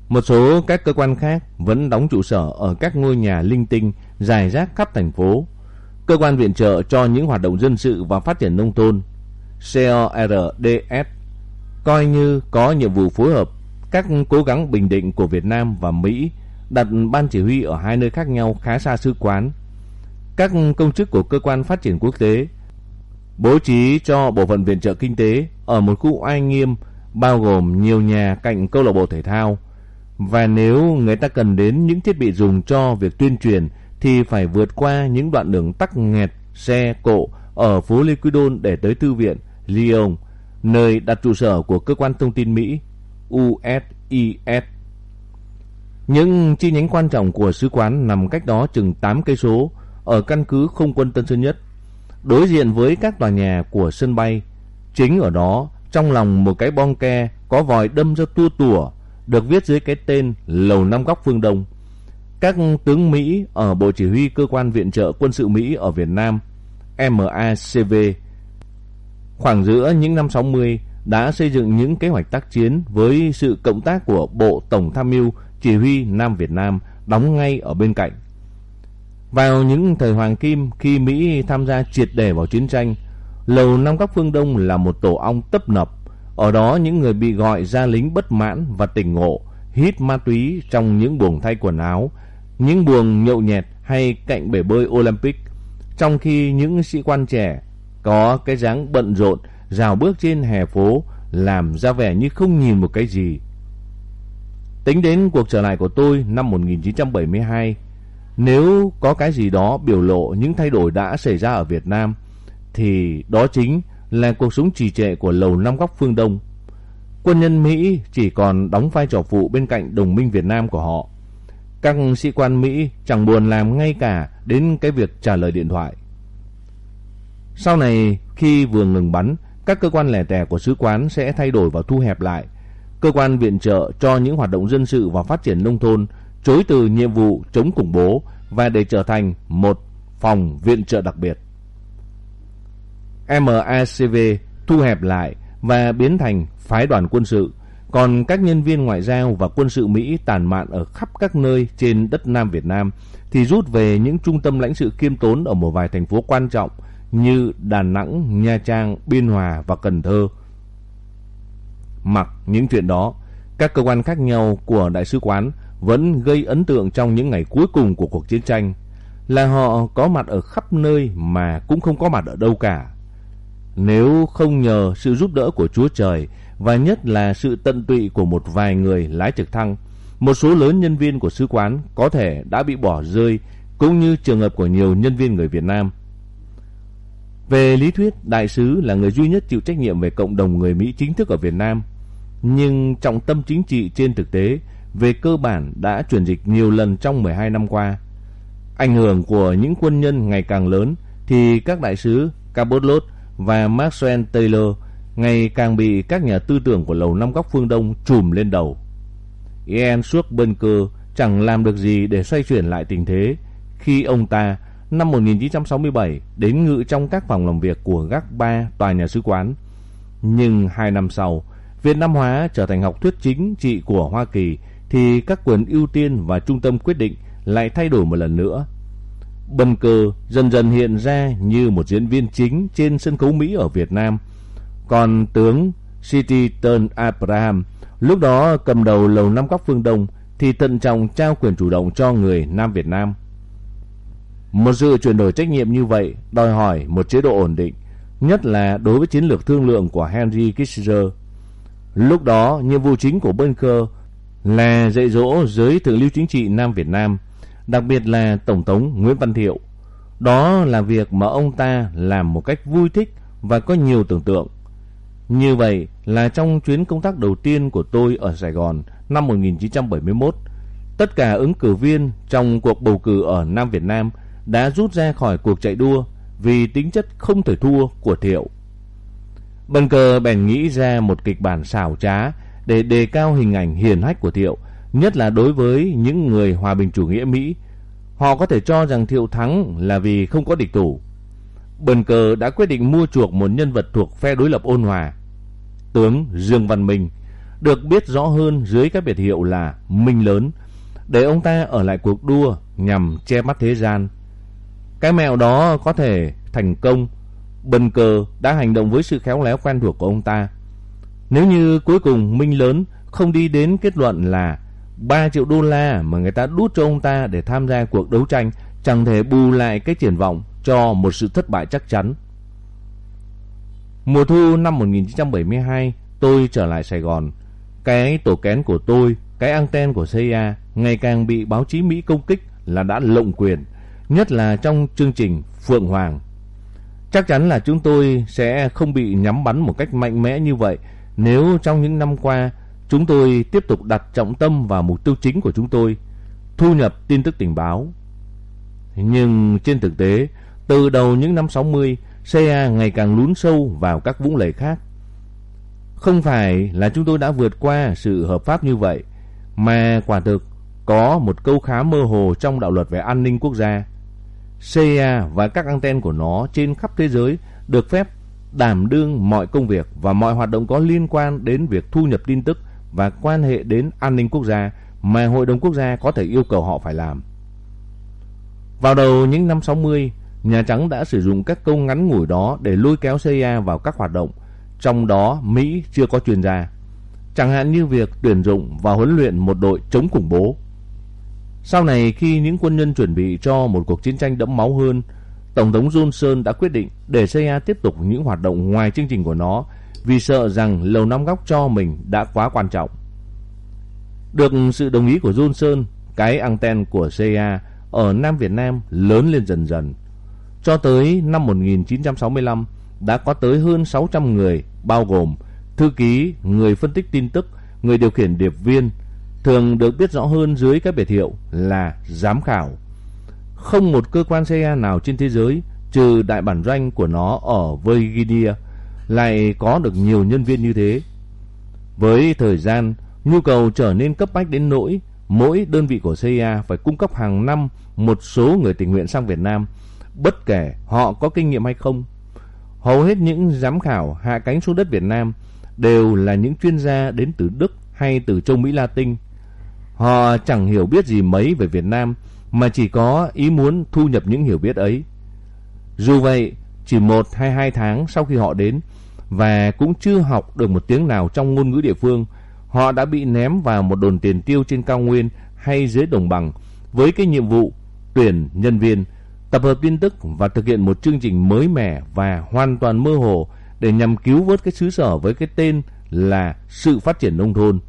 S1: Một số các cơ quan khác vẫn đóng trụ sở ở các ngôi nhà linh tinh dài rác khắp thành phố. Cơ quan viện trợ cho những hoạt động dân sự và phát triển nông thôn CORDS coi như có nhiệm vụ phối hợp các cố gắng bình định của Việt Nam và Mỹ đặt ban chỉ huy ở hai nơi khác nhau khá xa sứ quán. Các công chức của cơ quan phát triển quốc tế bố trí cho bộ phận viện trợ kinh tế ở một khu oai nghiêm bao gồm nhiều nhà cạnh câu lạc bộ thể thao. Và nếu người ta cần đến những thiết bị dùng cho việc tuyên truyền thì phải vượt qua những đoạn đường tắc nghẹt xe cộ ở phố Liquidon để tới thư viện Lyon, nơi đặt trụ sở của cơ quan thông tin Mỹ USIS. Những chi nhánh quan trọng của sứ quán nằm cách đó chừng 8 cây số ở căn cứ không quân Tân Sơn Nhất, đối diện với các tòa nhà của sân bay. Chính ở đó, trong lòng một cái bong ke có vòi đâm ra tua tủa, được viết dưới cái tên Lầu Năm Góc Phương Đông các tướng Mỹ ở Bộ Chỉ huy Cơ quan Viện trợ Quân sự Mỹ ở Việt Nam MACV khoảng giữa những năm 60 đã xây dựng những kế hoạch tác chiến với sự cộng tác của Bộ Tổng Tham mưu Chỉ huy Nam Việt Nam đóng ngay ở bên cạnh. Vào những thời Hoàng Kim khi Mỹ tham gia triệt để vào chiến tranh, Lầu Năm Góc Phương Đông là một tổ ong tấp nập. Ở đó những người bị gọi ra lính bất mãn và tỉnh ngộ, hít ma túy trong những buồng thay quần áo, những buồng nhậu nhẹt hay cạnh bể bơi Olympic, trong khi những sĩ quan trẻ có cái dáng bận rộn rào bước trên hè phố làm ra vẻ như không nhìn một cái gì. Tính đến cuộc trở lại của tôi năm 1972, nếu có cái gì đó biểu lộ những thay đổi đã xảy ra ở Việt Nam, thì đó chính là cuộc sống trì trệ của Lầu Năm Góc phương Đông. Quân nhân Mỹ chỉ còn đóng vai trò phụ bên cạnh đồng minh Việt Nam của họ. Các sĩ quan Mỹ chẳng buồn làm ngay cả đến cái việc trả lời điện thoại. Sau này, khi vừa ngừng bắn, các cơ quan lẻ tẻ của sứ quán sẽ thay đổi và thu hẹp lại. Cơ quan viện trợ cho những hoạt động dân sự và phát triển nông thôn chối từ nhiệm vụ chống khủng bố và để trở thành một phòng viện trợ đặc biệt. MACV thu hẹp lại và biến thành phái đoàn quân sự còn các nhân viên ngoại giao và quân sự Mỹ tàn mạn ở khắp các nơi trên đất Nam Việt Nam thì rút về những trung tâm lãnh sự kiêm tốn ở một vài thành phố quan trọng như Đà Nẵng, Nha Trang, Biên Hòa và Cần Thơ. Mặc những chuyện đó, các cơ quan khác nhau của đại sứ quán vẫn gây ấn tượng trong những ngày cuối cùng của cuộc chiến tranh là họ có mặt ở khắp nơi mà cũng không có mặt ở đâu cả. Nếu không nhờ sự giúp đỡ của Chúa Trời và nhất là sự tận tụy của một vài người lái trực thăng. Một số lớn nhân viên của sứ quán có thể đã bị bỏ rơi cũng như trường hợp của nhiều nhân viên người Việt Nam. Về lý thuyết, đại sứ là người duy nhất chịu trách nhiệm về cộng đồng người Mỹ chính thức ở Việt Nam, nhưng trọng tâm chính trị trên thực tế về cơ bản đã chuyển dịch nhiều lần trong 12 năm qua. Ảnh hưởng của những quân nhân ngày càng lớn thì các đại sứ Cabot và Maxwell Taylor ngày càng bị các nhà tư tưởng của Lầu Năm Góc phương Đông trùm lên đầu. Ian suốt bên cơ chẳng làm được gì để xoay chuyển lại tình thế khi ông ta năm 1967 đến ngự trong các phòng làm việc của gác ba tòa nhà sứ quán. Nhưng hai năm sau, Việt Nam hóa trở thành học thuyết chính trị của Hoa Kỳ thì các quyền ưu tiên và trung tâm quyết định lại thay đổi một lần nữa. Bần cờ dần dần hiện ra như một diễn viên chính trên sân khấu Mỹ ở Việt Nam. Còn tướng City Turn Abraham lúc đó cầm đầu lầu năm góc phương Đông thì tận trọng trao quyền chủ động cho người Nam Việt Nam. Một sự chuyển đổi trách nhiệm như vậy đòi hỏi một chế độ ổn định, nhất là đối với chiến lược thương lượng của Henry Kissinger. Lúc đó, nhiệm vụ chính của Bunker là dạy dỗ giới thượng lưu chính trị Nam Việt Nam, đặc biệt là Tổng thống Nguyễn Văn Thiệu. Đó là việc mà ông ta làm một cách vui thích và có nhiều tưởng tượng. Như vậy là trong chuyến công tác đầu tiên của tôi ở Sài Gòn năm 1971, tất cả ứng cử viên trong cuộc bầu cử ở Nam Việt Nam đã rút ra khỏi cuộc chạy đua vì tính chất không thể thua của Thiệu. Bần cờ bèn nghĩ ra một kịch bản xảo trá để đề cao hình ảnh hiền hách của Thiệu, nhất là đối với những người hòa bình chủ nghĩa Mỹ. Họ có thể cho rằng Thiệu thắng là vì không có địch thủ. Bần cờ đã quyết định mua chuộc một nhân vật thuộc phe đối lập ôn hòa. Tướng Dương Văn Minh được biết rõ hơn dưới các biệt hiệu là Minh Lớn, để ông ta ở lại cuộc đua nhằm che mắt thế gian. Cái mẹo đó có thể thành công, bần cờ đã hành động với sự khéo léo quen thuộc của ông ta. Nếu như cuối cùng Minh Lớn không đi đến kết luận là 3 triệu đô la mà người ta đút cho ông ta để tham gia cuộc đấu tranh chẳng thể bù lại cái triển vọng cho một sự thất bại chắc chắn. Mùa thu năm 1972, tôi trở lại Sài Gòn. Cái tổ kén của tôi, cái anten của CIA ngày càng bị báo chí Mỹ công kích là đã lộng quyền, nhất là trong chương trình Phượng Hoàng. Chắc chắn là chúng tôi sẽ không bị nhắm bắn một cách mạnh mẽ như vậy nếu trong những năm qua chúng tôi tiếp tục đặt trọng tâm vào mục tiêu chính của chúng tôi, thu nhập tin tức tình báo. Nhưng trên thực tế, từ đầu những năm 60, CA ngày càng lún sâu vào các vũng lầy khác. Không phải là chúng tôi đã vượt qua sự hợp pháp như vậy, mà quả thực có một câu khá mơ hồ trong đạo luật về an ninh quốc gia. CIA và các anten của nó trên khắp thế giới được phép đảm đương mọi công việc và mọi hoạt động có liên quan đến việc thu nhập tin tức và quan hệ đến an ninh quốc gia mà Hội đồng Quốc gia có thể yêu cầu họ phải làm. Vào đầu những năm 60, Nhà Trắng đã sử dụng các câu ngắn ngủi đó để lôi kéo CIA vào các hoạt động, trong đó Mỹ chưa có chuyên gia. Chẳng hạn như việc tuyển dụng và huấn luyện một đội chống khủng bố. Sau này khi những quân nhân chuẩn bị cho một cuộc chiến tranh đẫm máu hơn, Tổng thống Johnson đã quyết định để CIA tiếp tục những hoạt động ngoài chương trình của nó vì sợ rằng Lầu Năm Góc cho mình đã quá quan trọng. Được sự đồng ý của Johnson, cái anten của CIA ở Nam Việt Nam lớn lên dần dần. Cho tới năm 1965 đã có tới hơn 600 người bao gồm thư ký, người phân tích tin tức, người điều khiển điệp viên, thường được biết rõ hơn dưới các biệt hiệu là giám khảo. Không một cơ quan CIA nào trên thế giới trừ đại bản doanh của nó ở Virginia lại có được nhiều nhân viên như thế. Với thời gian, nhu cầu trở nên cấp bách đến nỗi mỗi đơn vị của CIA phải cung cấp hàng năm một số người tình nguyện sang Việt Nam, bất kể họ có kinh nghiệm hay không. Hầu hết những giám khảo hạ cánh xuống đất Việt Nam đều là những chuyên gia đến từ Đức hay từ châu Mỹ Latin. Họ chẳng hiểu biết gì mấy về Việt Nam mà chỉ có ý muốn thu nhập những hiểu biết ấy. Dù vậy, chỉ một hay hai tháng sau khi họ đến và cũng chưa học được một tiếng nào trong ngôn ngữ địa phương, họ đã bị ném vào một đồn tiền tiêu trên cao nguyên hay dưới đồng bằng với cái nhiệm vụ tuyển nhân viên, tập hợp tin tức và thực hiện một chương trình mới mẻ và hoàn toàn mơ hồ để nhằm cứu vớt cái xứ sở với cái tên là sự phát triển nông thôn.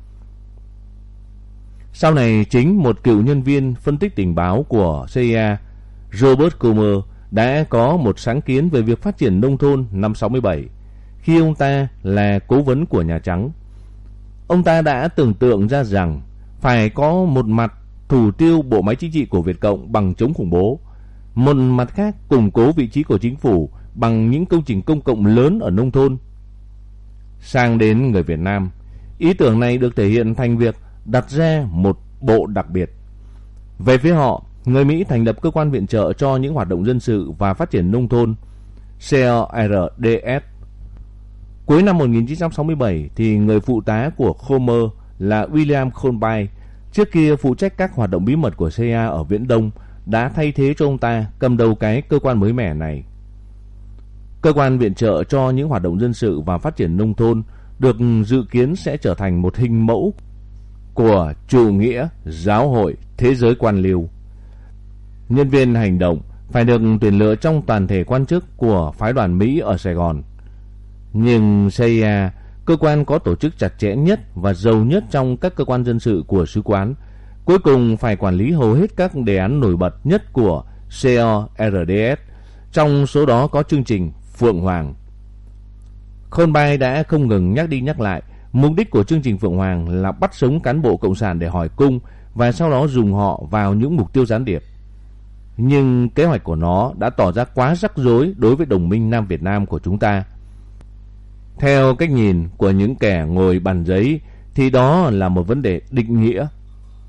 S1: Sau này chính một cựu nhân viên phân tích tình báo của CIA Robert Comer đã có một sáng kiến về việc phát triển nông thôn năm 67 khi ông ta là cố vấn của Nhà Trắng. Ông ta đã tưởng tượng ra rằng phải có một mặt thủ tiêu bộ máy chính trị của Việt Cộng bằng chống khủng bố, một mặt khác củng cố vị trí của chính phủ bằng những công trình công cộng lớn ở nông thôn. Sang đến người Việt Nam, ý tưởng này được thể hiện thành việc đặt ra một bộ đặc biệt. Về phía họ, người Mỹ thành lập cơ quan viện trợ cho những hoạt động dân sự và phát triển nông thôn CRDS. Cuối năm 1967 thì người phụ tá của Homer là William Colby, trước kia phụ trách các hoạt động bí mật của CIA ở Viễn Đông, đã thay thế cho ông ta cầm đầu cái cơ quan mới mẻ này. Cơ quan viện trợ cho những hoạt động dân sự và phát triển nông thôn được dự kiến sẽ trở thành một hình mẫu của chủ nghĩa giáo hội thế giới quan liêu. Nhân viên hành động phải được tuyển lựa trong toàn thể quan chức của phái đoàn Mỹ ở Sài Gòn. Nhưng CIA, cơ quan có tổ chức chặt chẽ nhất và giàu nhất trong các cơ quan dân sự của sứ quán, cuối cùng phải quản lý hầu hết các đề án nổi bật nhất của CORDS, trong số đó có chương trình Phượng Hoàng. Khôn Bay đã không ngừng nhắc đi nhắc lại, mục đích của chương trình Phượng Hoàng là bắt sống cán bộ cộng sản để hỏi cung và sau đó dùng họ vào những mục tiêu gián điệp. Nhưng kế hoạch của nó đã tỏ ra quá rắc rối đối với đồng minh Nam Việt Nam của chúng ta. Theo cách nhìn của những kẻ ngồi bàn giấy thì đó là một vấn đề định nghĩa.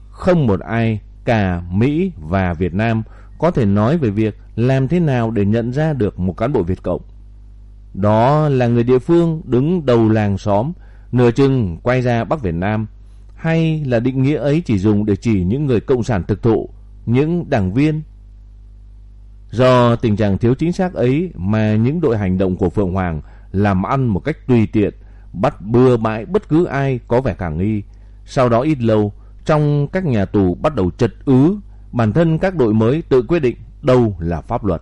S1: Không một ai, cả Mỹ và Việt Nam có thể nói về việc làm thế nào để nhận ra được một cán bộ Việt Cộng. Đó là người địa phương đứng đầu làng xóm, nửa chừng quay ra Bắc Việt Nam, hay là định nghĩa ấy chỉ dùng để chỉ những người cộng sản thực thụ, những đảng viên. Do tình trạng thiếu chính xác ấy mà những đội hành động của Phượng Hoàng làm ăn một cách tùy tiện, bắt bừa bãi bất cứ ai có vẻ khả nghi. Sau đó ít lâu, trong các nhà tù bắt đầu chật ứ, bản thân các đội mới tự quyết định đâu là pháp luật.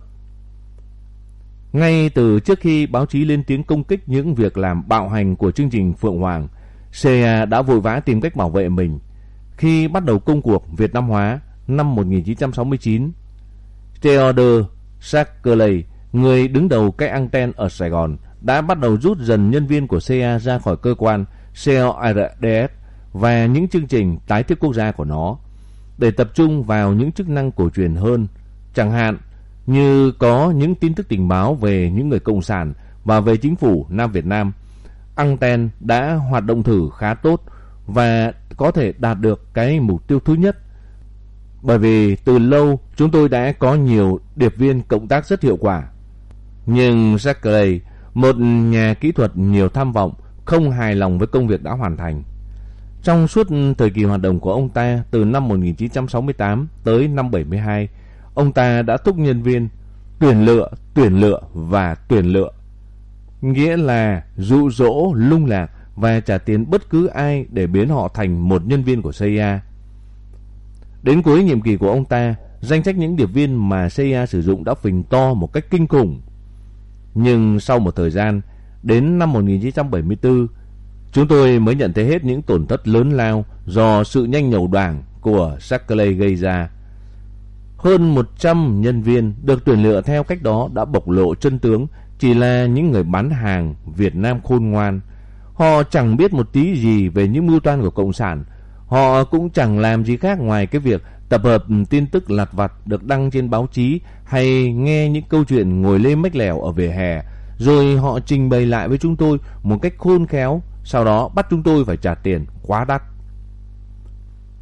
S1: Ngay từ trước khi báo chí lên tiếng công kích những việc làm bạo hành của chương trình Phượng Hoàng, CA đã vội vã tìm cách bảo vệ mình. Khi bắt đầu công cuộc Việt Nam hóa năm 1969, Theodore Sackley, người đứng đầu cái anten ở Sài Gòn, đã bắt đầu rút dần nhân viên của CA ra khỏi cơ quan CORDS và những chương trình tái thiết quốc gia của nó để tập trung vào những chức năng cổ truyền hơn, chẳng hạn như có những tin tức tình báo về những người cộng sản và về chính phủ Nam Việt Nam. Anten đã hoạt động thử khá tốt và có thể đạt được cái mục tiêu thứ nhất. Bởi vì từ lâu chúng tôi đã có nhiều điệp viên cộng tác rất hiệu quả. Nhưng Zachary, một nhà kỹ thuật nhiều tham vọng, không hài lòng với công việc đã hoàn thành. Trong suốt thời kỳ hoạt động của ông ta từ năm 1968 tới năm 72, ông ta đã thúc nhân viên tuyển lựa, tuyển lựa và tuyển lựa. Nghĩa là dụ dỗ, lung lạc và trả tiền bất cứ ai để biến họ thành một nhân viên của CIA. Đến cuối nhiệm kỳ của ông ta, danh sách những điệp viên mà CIA sử dụng đã phình to một cách kinh khủng. Nhưng sau một thời gian, đến năm 1974, chúng tôi mới nhận thấy hết những tổn thất lớn lao do sự nhanh nhẩu đoảng của Shackley gây ra. Hơn 100 nhân viên được tuyển lựa theo cách đó đã bộc lộ chân tướng chỉ là những người bán hàng Việt Nam khôn ngoan. Họ chẳng biết một tí gì về những mưu toan của Cộng sản. Họ cũng chẳng làm gì khác ngoài cái việc tập hợp tin tức lặt vặt được đăng trên báo chí hay nghe những câu chuyện ngồi lê mách lẻo ở vỉa hè. Rồi họ trình bày lại với chúng tôi một cách khôn khéo, sau đó bắt chúng tôi phải trả tiền quá đắt.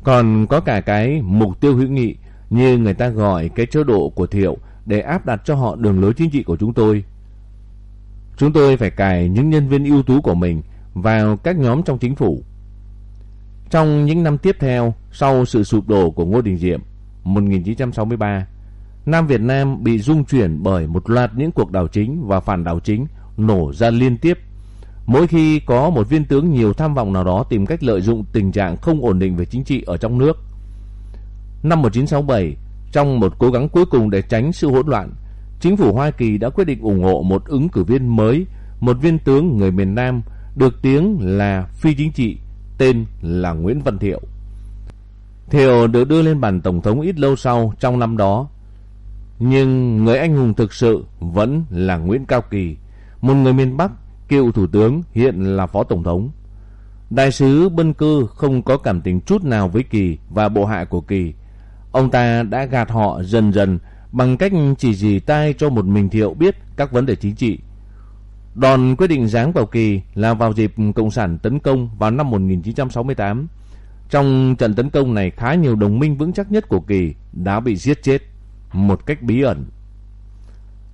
S1: Còn có cả cái mục tiêu hữu nghị như người ta gọi cái chế độ của Thiệu để áp đặt cho họ đường lối chính trị của chúng tôi. Chúng tôi phải cài những nhân viên ưu tú của mình vào các nhóm trong chính phủ. Trong những năm tiếp theo, sau sự sụp đổ của Ngô Đình Diệm 1963, Nam Việt Nam bị rung chuyển bởi một loạt những cuộc đảo chính và phản đảo chính nổ ra liên tiếp. Mỗi khi có một viên tướng nhiều tham vọng nào đó tìm cách lợi dụng tình trạng không ổn định về chính trị ở trong nước, Năm 1967, trong một cố gắng cuối cùng để tránh sự hỗn loạn, chính phủ Hoa Kỳ đã quyết định ủng hộ một ứng cử viên mới, một viên tướng người miền Nam được tiếng là phi chính trị, tên là Nguyễn Văn Thiệu. Thiệu được đưa lên bàn tổng thống ít lâu sau trong năm đó. Nhưng người anh hùng thực sự vẫn là Nguyễn Cao Kỳ, một người miền Bắc, cựu thủ tướng hiện là phó tổng thống. Đại sứ Bân Cư không có cảm tình chút nào với Kỳ và bộ hạ của Kỳ. Ông ta đã gạt họ dần dần bằng cách chỉ dì tai cho một mình Thiệu biết các vấn đề chính trị. Đòn quyết định giáng vào Kỳ là vào dịp Cộng sản tấn công vào năm 1968. Trong trận tấn công này khá nhiều đồng minh vững chắc nhất của Kỳ đã bị giết chết một cách bí ẩn.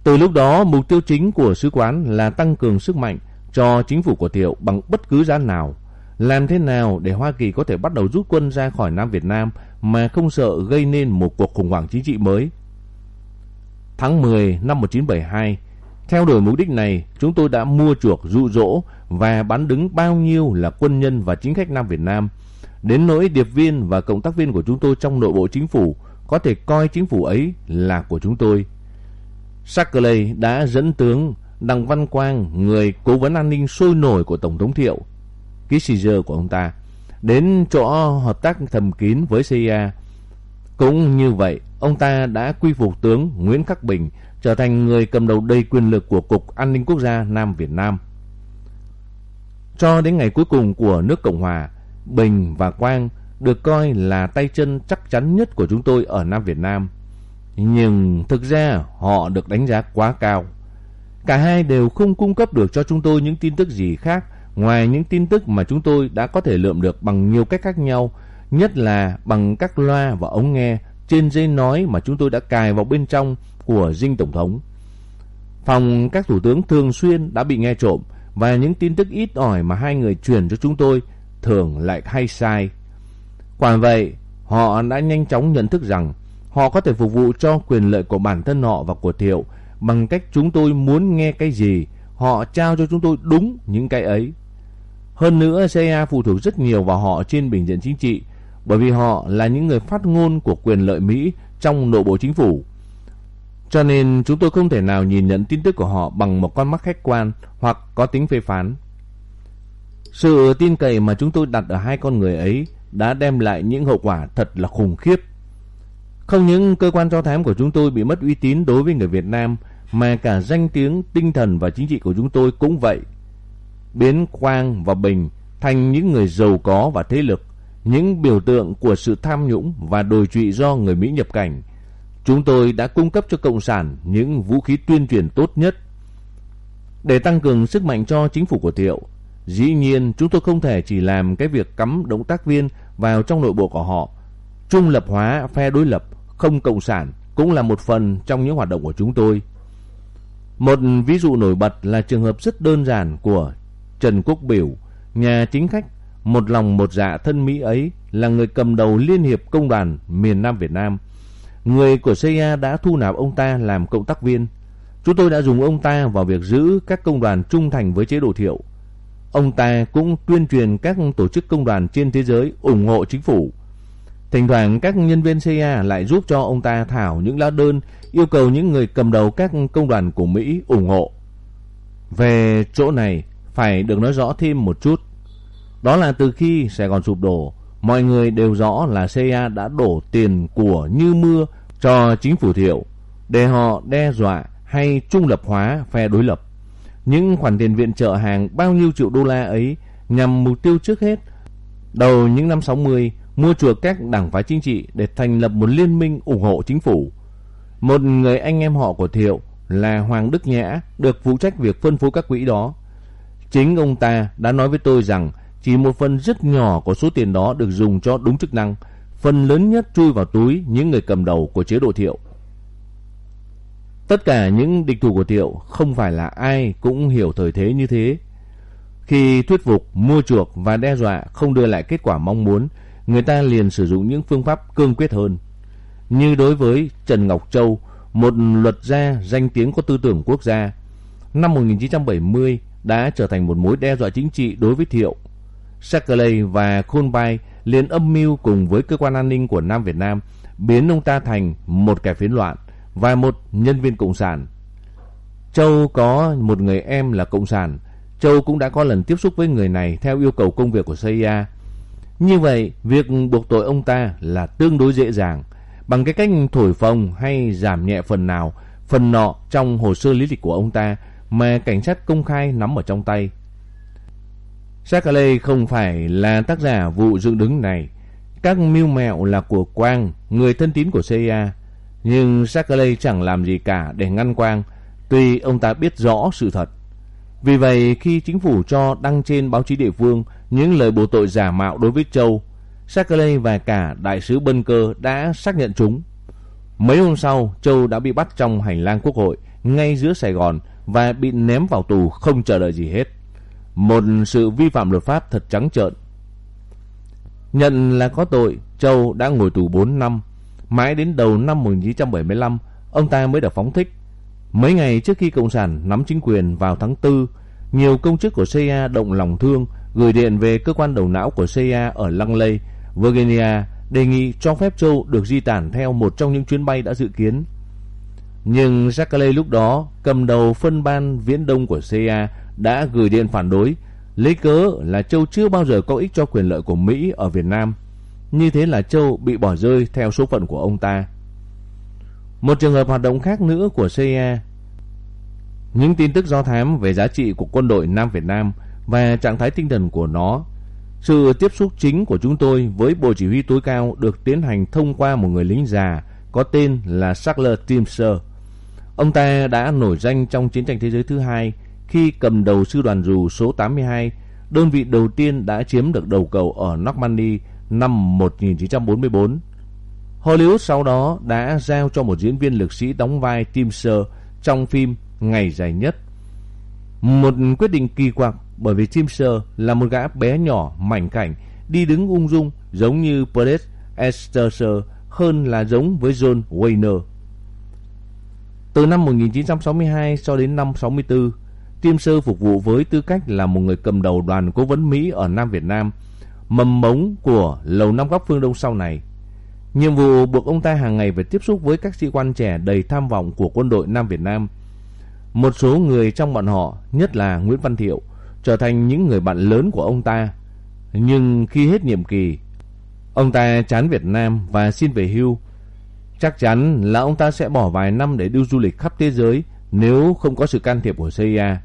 S1: Từ lúc đó, mục tiêu chính của sứ quán là tăng cường sức mạnh cho chính phủ của Thiệu bằng bất cứ giá nào. Làm thế nào để Hoa Kỳ có thể bắt đầu rút quân ra khỏi Nam Việt Nam mà không sợ gây nên một cuộc khủng hoảng chính trị mới? Tháng 10 năm 1972, theo đuổi mục đích này, chúng tôi đã mua chuộc dụ dỗ và bán đứng bao nhiêu là quân nhân và chính khách Nam Việt Nam. Đến nỗi điệp viên và cộng tác viên của chúng tôi trong nội bộ chính phủ có thể coi chính phủ ấy là của chúng tôi. Sackley đã dẫn tướng Đặng Văn Quang, người cố vấn an ninh sôi nổi của Tổng thống Thiệu, Kissinger của ông ta, đến chỗ hợp tác thầm kín với CIA. Cũng như vậy, ông ta đã quy phục tướng Nguyễn Khắc Bình trở thành người cầm đầu đầy quyền lực của Cục An ninh Quốc gia Nam Việt Nam. Cho đến ngày cuối cùng của nước Cộng Hòa, Bình và Quang được coi là tay chân chắc chắn nhất của chúng tôi ở Nam Việt Nam. Nhưng thực ra họ được đánh giá quá cao. Cả hai đều không cung cấp được cho chúng tôi những tin tức gì khác ngoài những tin tức mà chúng tôi đã có thể lượm được bằng nhiều cách khác nhau, nhất là bằng các loa và ống nghe trên dây nói mà chúng tôi đã cài vào bên trong của dinh tổng thống. Phòng các thủ tướng thường xuyên đã bị nghe trộm và những tin tức ít ỏi mà hai người truyền cho chúng tôi thường lại hay sai. Quả vậy, họ đã nhanh chóng nhận thức rằng họ có thể phục vụ cho quyền lợi của bản thân họ và của Thiệu bằng cách chúng tôi muốn nghe cái gì, họ trao cho chúng tôi đúng những cái ấy. Hơn nữa, CIA e phụ thuộc rất nhiều vào họ trên bình diện chính trị, bởi vì họ là những người phát ngôn của quyền lợi Mỹ trong nội bộ chính phủ. Cho nên chúng tôi không thể nào nhìn nhận tin tức của họ bằng một con mắt khách quan hoặc có tính phê phán. Sự tin cậy mà chúng tôi đặt ở hai con người ấy đã đem lại những hậu quả thật là khủng khiếp. Không những cơ quan do thám của chúng tôi bị mất uy tín đối với người Việt Nam, mà cả danh tiếng, tinh thần và chính trị của chúng tôi cũng vậy. Biến Quang và Bình thành những người giàu có và thế lực, những biểu tượng của sự tham nhũng và đồi trụy do người Mỹ nhập cảnh. Chúng tôi đã cung cấp cho Cộng sản những vũ khí tuyên truyền tốt nhất. Để tăng cường sức mạnh cho chính phủ của Thiệu, dĩ nhiên chúng tôi không thể chỉ làm cái việc cắm động tác viên vào trong nội bộ của họ. Trung lập hóa phe đối lập, không cộng sản cũng là một phần trong những hoạt động của chúng tôi. Một ví dụ nổi bật là trường hợp rất đơn giản của Trần Quốc Biểu, nhà chính khách một lòng một dạ thân Mỹ ấy là người cầm đầu Liên hiệp Công đoàn miền Nam Việt Nam. Người của CIA đã thu nạp ông ta làm cộng tác viên. Chúng tôi đã dùng ông ta vào việc giữ các công đoàn trung thành với chế độ thiệu. Ông ta cũng tuyên truyền các tổ chức công đoàn trên thế giới ủng hộ chính phủ. Thỉnh thoảng các nhân viên CIA lại giúp cho ông ta thảo những lá đơn yêu cầu những người cầm đầu các công đoàn của Mỹ ủng hộ. Về chỗ này, phải được nói rõ thêm một chút. Đó là từ khi Sài Gòn sụp đổ, mọi người đều rõ là CIA đã đổ tiền của như mưa cho chính phủ thiệu để họ đe dọa hay trung lập hóa phe đối lập. Những khoản tiền viện trợ hàng bao nhiêu triệu đô la ấy nhằm mục tiêu trước hết đầu những năm 60 mua chuộc các đảng phái chính trị để thành lập một liên minh ủng hộ chính phủ. Một người anh em họ của Thiệu là Hoàng Đức Nhã được phụ trách việc phân phối các quỹ đó. Chính ông ta đã nói với tôi rằng chỉ một phần rất nhỏ của số tiền đó được dùng cho đúng chức năng, phần lớn nhất chui vào túi những người cầm đầu của chế độ Thiệu. Tất cả những địch thủ của Thiệu không phải là ai cũng hiểu thời thế như thế. Khi thuyết phục, mua chuộc và đe dọa không đưa lại kết quả mong muốn, người ta liền sử dụng những phương pháp cương quyết hơn. Như đối với Trần Ngọc Châu, một luật gia danh tiếng có tư tưởng quốc gia, năm 1970 đã trở thành một mối đe dọa chính trị đối với Thiệu. Shackley và Khôn liền âm mưu cùng với cơ quan an ninh của Nam Việt Nam biến ông ta thành một kẻ phiến loạn và một nhân viên cộng sản. Châu có một người em là cộng sản, Châu cũng đã có lần tiếp xúc với người này theo yêu cầu công việc của CIA. Như vậy, việc buộc tội ông ta là tương đối dễ dàng, bằng cái cách thổi phồng hay giảm nhẹ phần nào, phần nọ trong hồ sơ lý lịch của ông ta mà cảnh sát công khai nắm ở trong tay. Sackley không phải là tác giả vụ dựng đứng này. Các mưu mẹo là của Quang, người thân tín của CIA. Nhưng Sackley chẳng làm gì cả để ngăn Quang, tuy ông ta biết rõ sự thật. Vì vậy, khi chính phủ cho đăng trên báo chí địa phương những lời buộc tội giả mạo đối với Châu, Sackley và cả đại sứ Bân Cơ đã xác nhận chúng. Mấy hôm sau, Châu đã bị bắt trong hành lang quốc hội, ngay giữa Sài Gòn và bị ném vào tù không chờ đợi gì hết. Một sự vi phạm luật pháp thật trắng trợn. Nhận là có tội, Châu đã ngồi tù 4 năm. Mãi đến đầu năm 1975, ông ta mới được phóng thích. Mấy ngày trước khi Cộng sản nắm chính quyền vào tháng 4, nhiều công chức của CIA động lòng thương gửi điện về cơ quan đầu não của CIA ở Langley, Virginia đề nghị cho phép Châu được di tản theo một trong những chuyến bay đã dự kiến. Nhưng Jacques lúc đó cầm đầu phân ban viễn đông của CIA đã gửi điện phản đối, lấy cớ là Châu chưa bao giờ có ích cho quyền lợi của Mỹ ở Việt Nam. Như thế là Châu bị bỏ rơi theo số phận của ông ta. Một trường hợp hoạt động khác nữa của CIA. Những tin tức do thám về giá trị của quân đội Nam Việt Nam và trạng thái tinh thần của nó. Sự tiếp xúc chính của chúng tôi với Bộ Chỉ huy tối cao được tiến hành thông qua một người lính già có tên là Sackler Timser. Ông ta đã nổi danh trong chiến tranh thế giới thứ hai khi cầm đầu sư đoàn dù số 82, đơn vị đầu tiên đã chiếm được đầu cầu ở Normandy năm 1944. Hollywood sau đó đã giao cho một diễn viên lực sĩ đóng vai Tim Sir trong phim Ngày dài nhất. Một quyết định kỳ quặc bởi vì Tim Sir là một gã bé nhỏ, mảnh khảnh, đi đứng ung dung giống như Perez Esterser hơn là giống với John Wayner. Từ năm 1962 cho đến năm 64, Tiêm Sơ phục vụ với tư cách là một người cầm đầu đoàn cố vấn Mỹ ở Nam Việt Nam, mầm mống của Lầu Năm Góc phương Đông sau này. Nhiệm vụ buộc ông ta hàng ngày phải tiếp xúc với các sĩ quan trẻ đầy tham vọng của quân đội Nam Việt Nam. Một số người trong bọn họ, nhất là Nguyễn Văn Thiệu, trở thành những người bạn lớn của ông ta. Nhưng khi hết nhiệm kỳ, ông ta chán Việt Nam và xin về hưu. Chắc chắn là ông ta sẽ bỏ vài năm để đi du lịch khắp thế giới nếu không có sự can thiệp của CIA.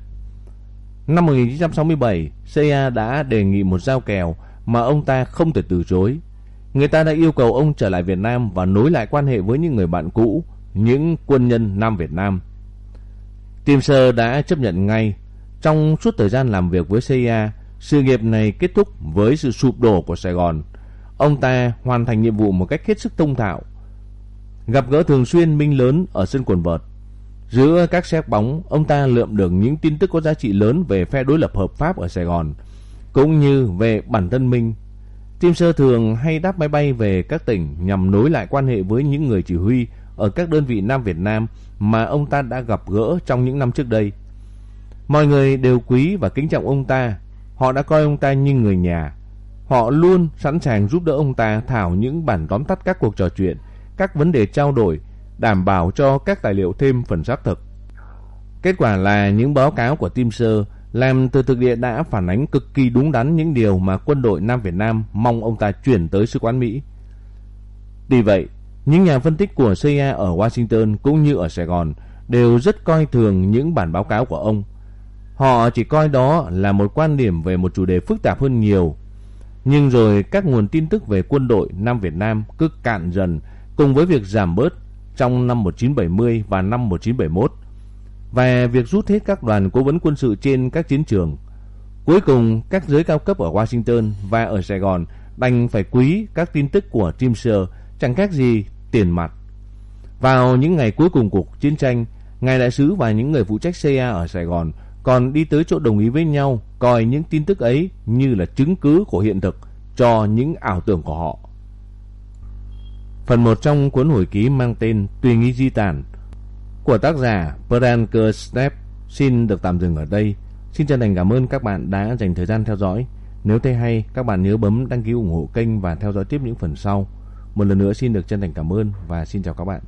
S1: Năm 1967, CIA đã đề nghị một giao kèo mà ông ta không thể từ chối. Người ta đã yêu cầu ông trở lại Việt Nam và nối lại quan hệ với những người bạn cũ, những quân nhân Nam Việt Nam. Tim Sơ đã chấp nhận ngay. Trong suốt thời gian làm việc với CIA, sự nghiệp này kết thúc với sự sụp đổ của Sài Gòn. Ông ta hoàn thành nhiệm vụ một cách hết sức thông thạo. Gặp gỡ thường xuyên minh lớn ở sân quần vợt. Giữa các xét bóng, ông ta lượm được những tin tức có giá trị lớn về phe đối lập hợp pháp ở Sài Gòn, cũng như về bản thân Minh. Tim Sơ thường hay đáp máy bay về các tỉnh nhằm nối lại quan hệ với những người chỉ huy ở các đơn vị Nam Việt Nam mà ông ta đã gặp gỡ trong những năm trước đây. Mọi người đều quý và kính trọng ông ta, họ đã coi ông ta như người nhà. Họ luôn sẵn sàng giúp đỡ ông ta thảo những bản tóm tắt các cuộc trò chuyện, các vấn đề trao đổi đảm bảo cho các tài liệu thêm phần xác thực. Kết quả là những báo cáo của Tim Sơ làm từ thực địa đã phản ánh cực kỳ đúng đắn những điều mà quân đội Nam Việt Nam mong ông ta chuyển tới sứ quán Mỹ. vì vậy, những nhà phân tích của CIA ở Washington cũng như ở Sài Gòn đều rất coi thường những bản báo cáo của ông. Họ chỉ coi đó là một quan điểm về một chủ đề phức tạp hơn nhiều. Nhưng rồi các nguồn tin tức về quân đội Nam Việt Nam cứ cạn dần cùng với việc giảm bớt trong năm 1970 và năm 1971 và việc rút hết các đoàn cố vấn quân sự trên các chiến trường. Cuối cùng, các giới cao cấp ở Washington và ở Sài Gòn đành phải quý các tin tức của Timser chẳng khác gì tiền mặt. Vào những ngày cuối cùng cuộc chiến tranh, ngài đại sứ và những người phụ trách CIA ở Sài Gòn còn đi tới chỗ đồng ý với nhau coi những tin tức ấy như là chứng cứ của hiện thực cho những ảo tưởng của họ. Phần 1 trong cuốn hồi ký mang tên Tùy nghi di tản của tác giả Branker Step xin được tạm dừng ở đây. Xin chân thành cảm ơn các bạn đã dành thời gian theo dõi. Nếu thấy hay, các bạn nhớ bấm đăng ký ủng hộ kênh và theo dõi tiếp những phần sau. Một lần nữa xin được chân thành cảm ơn và xin chào các bạn.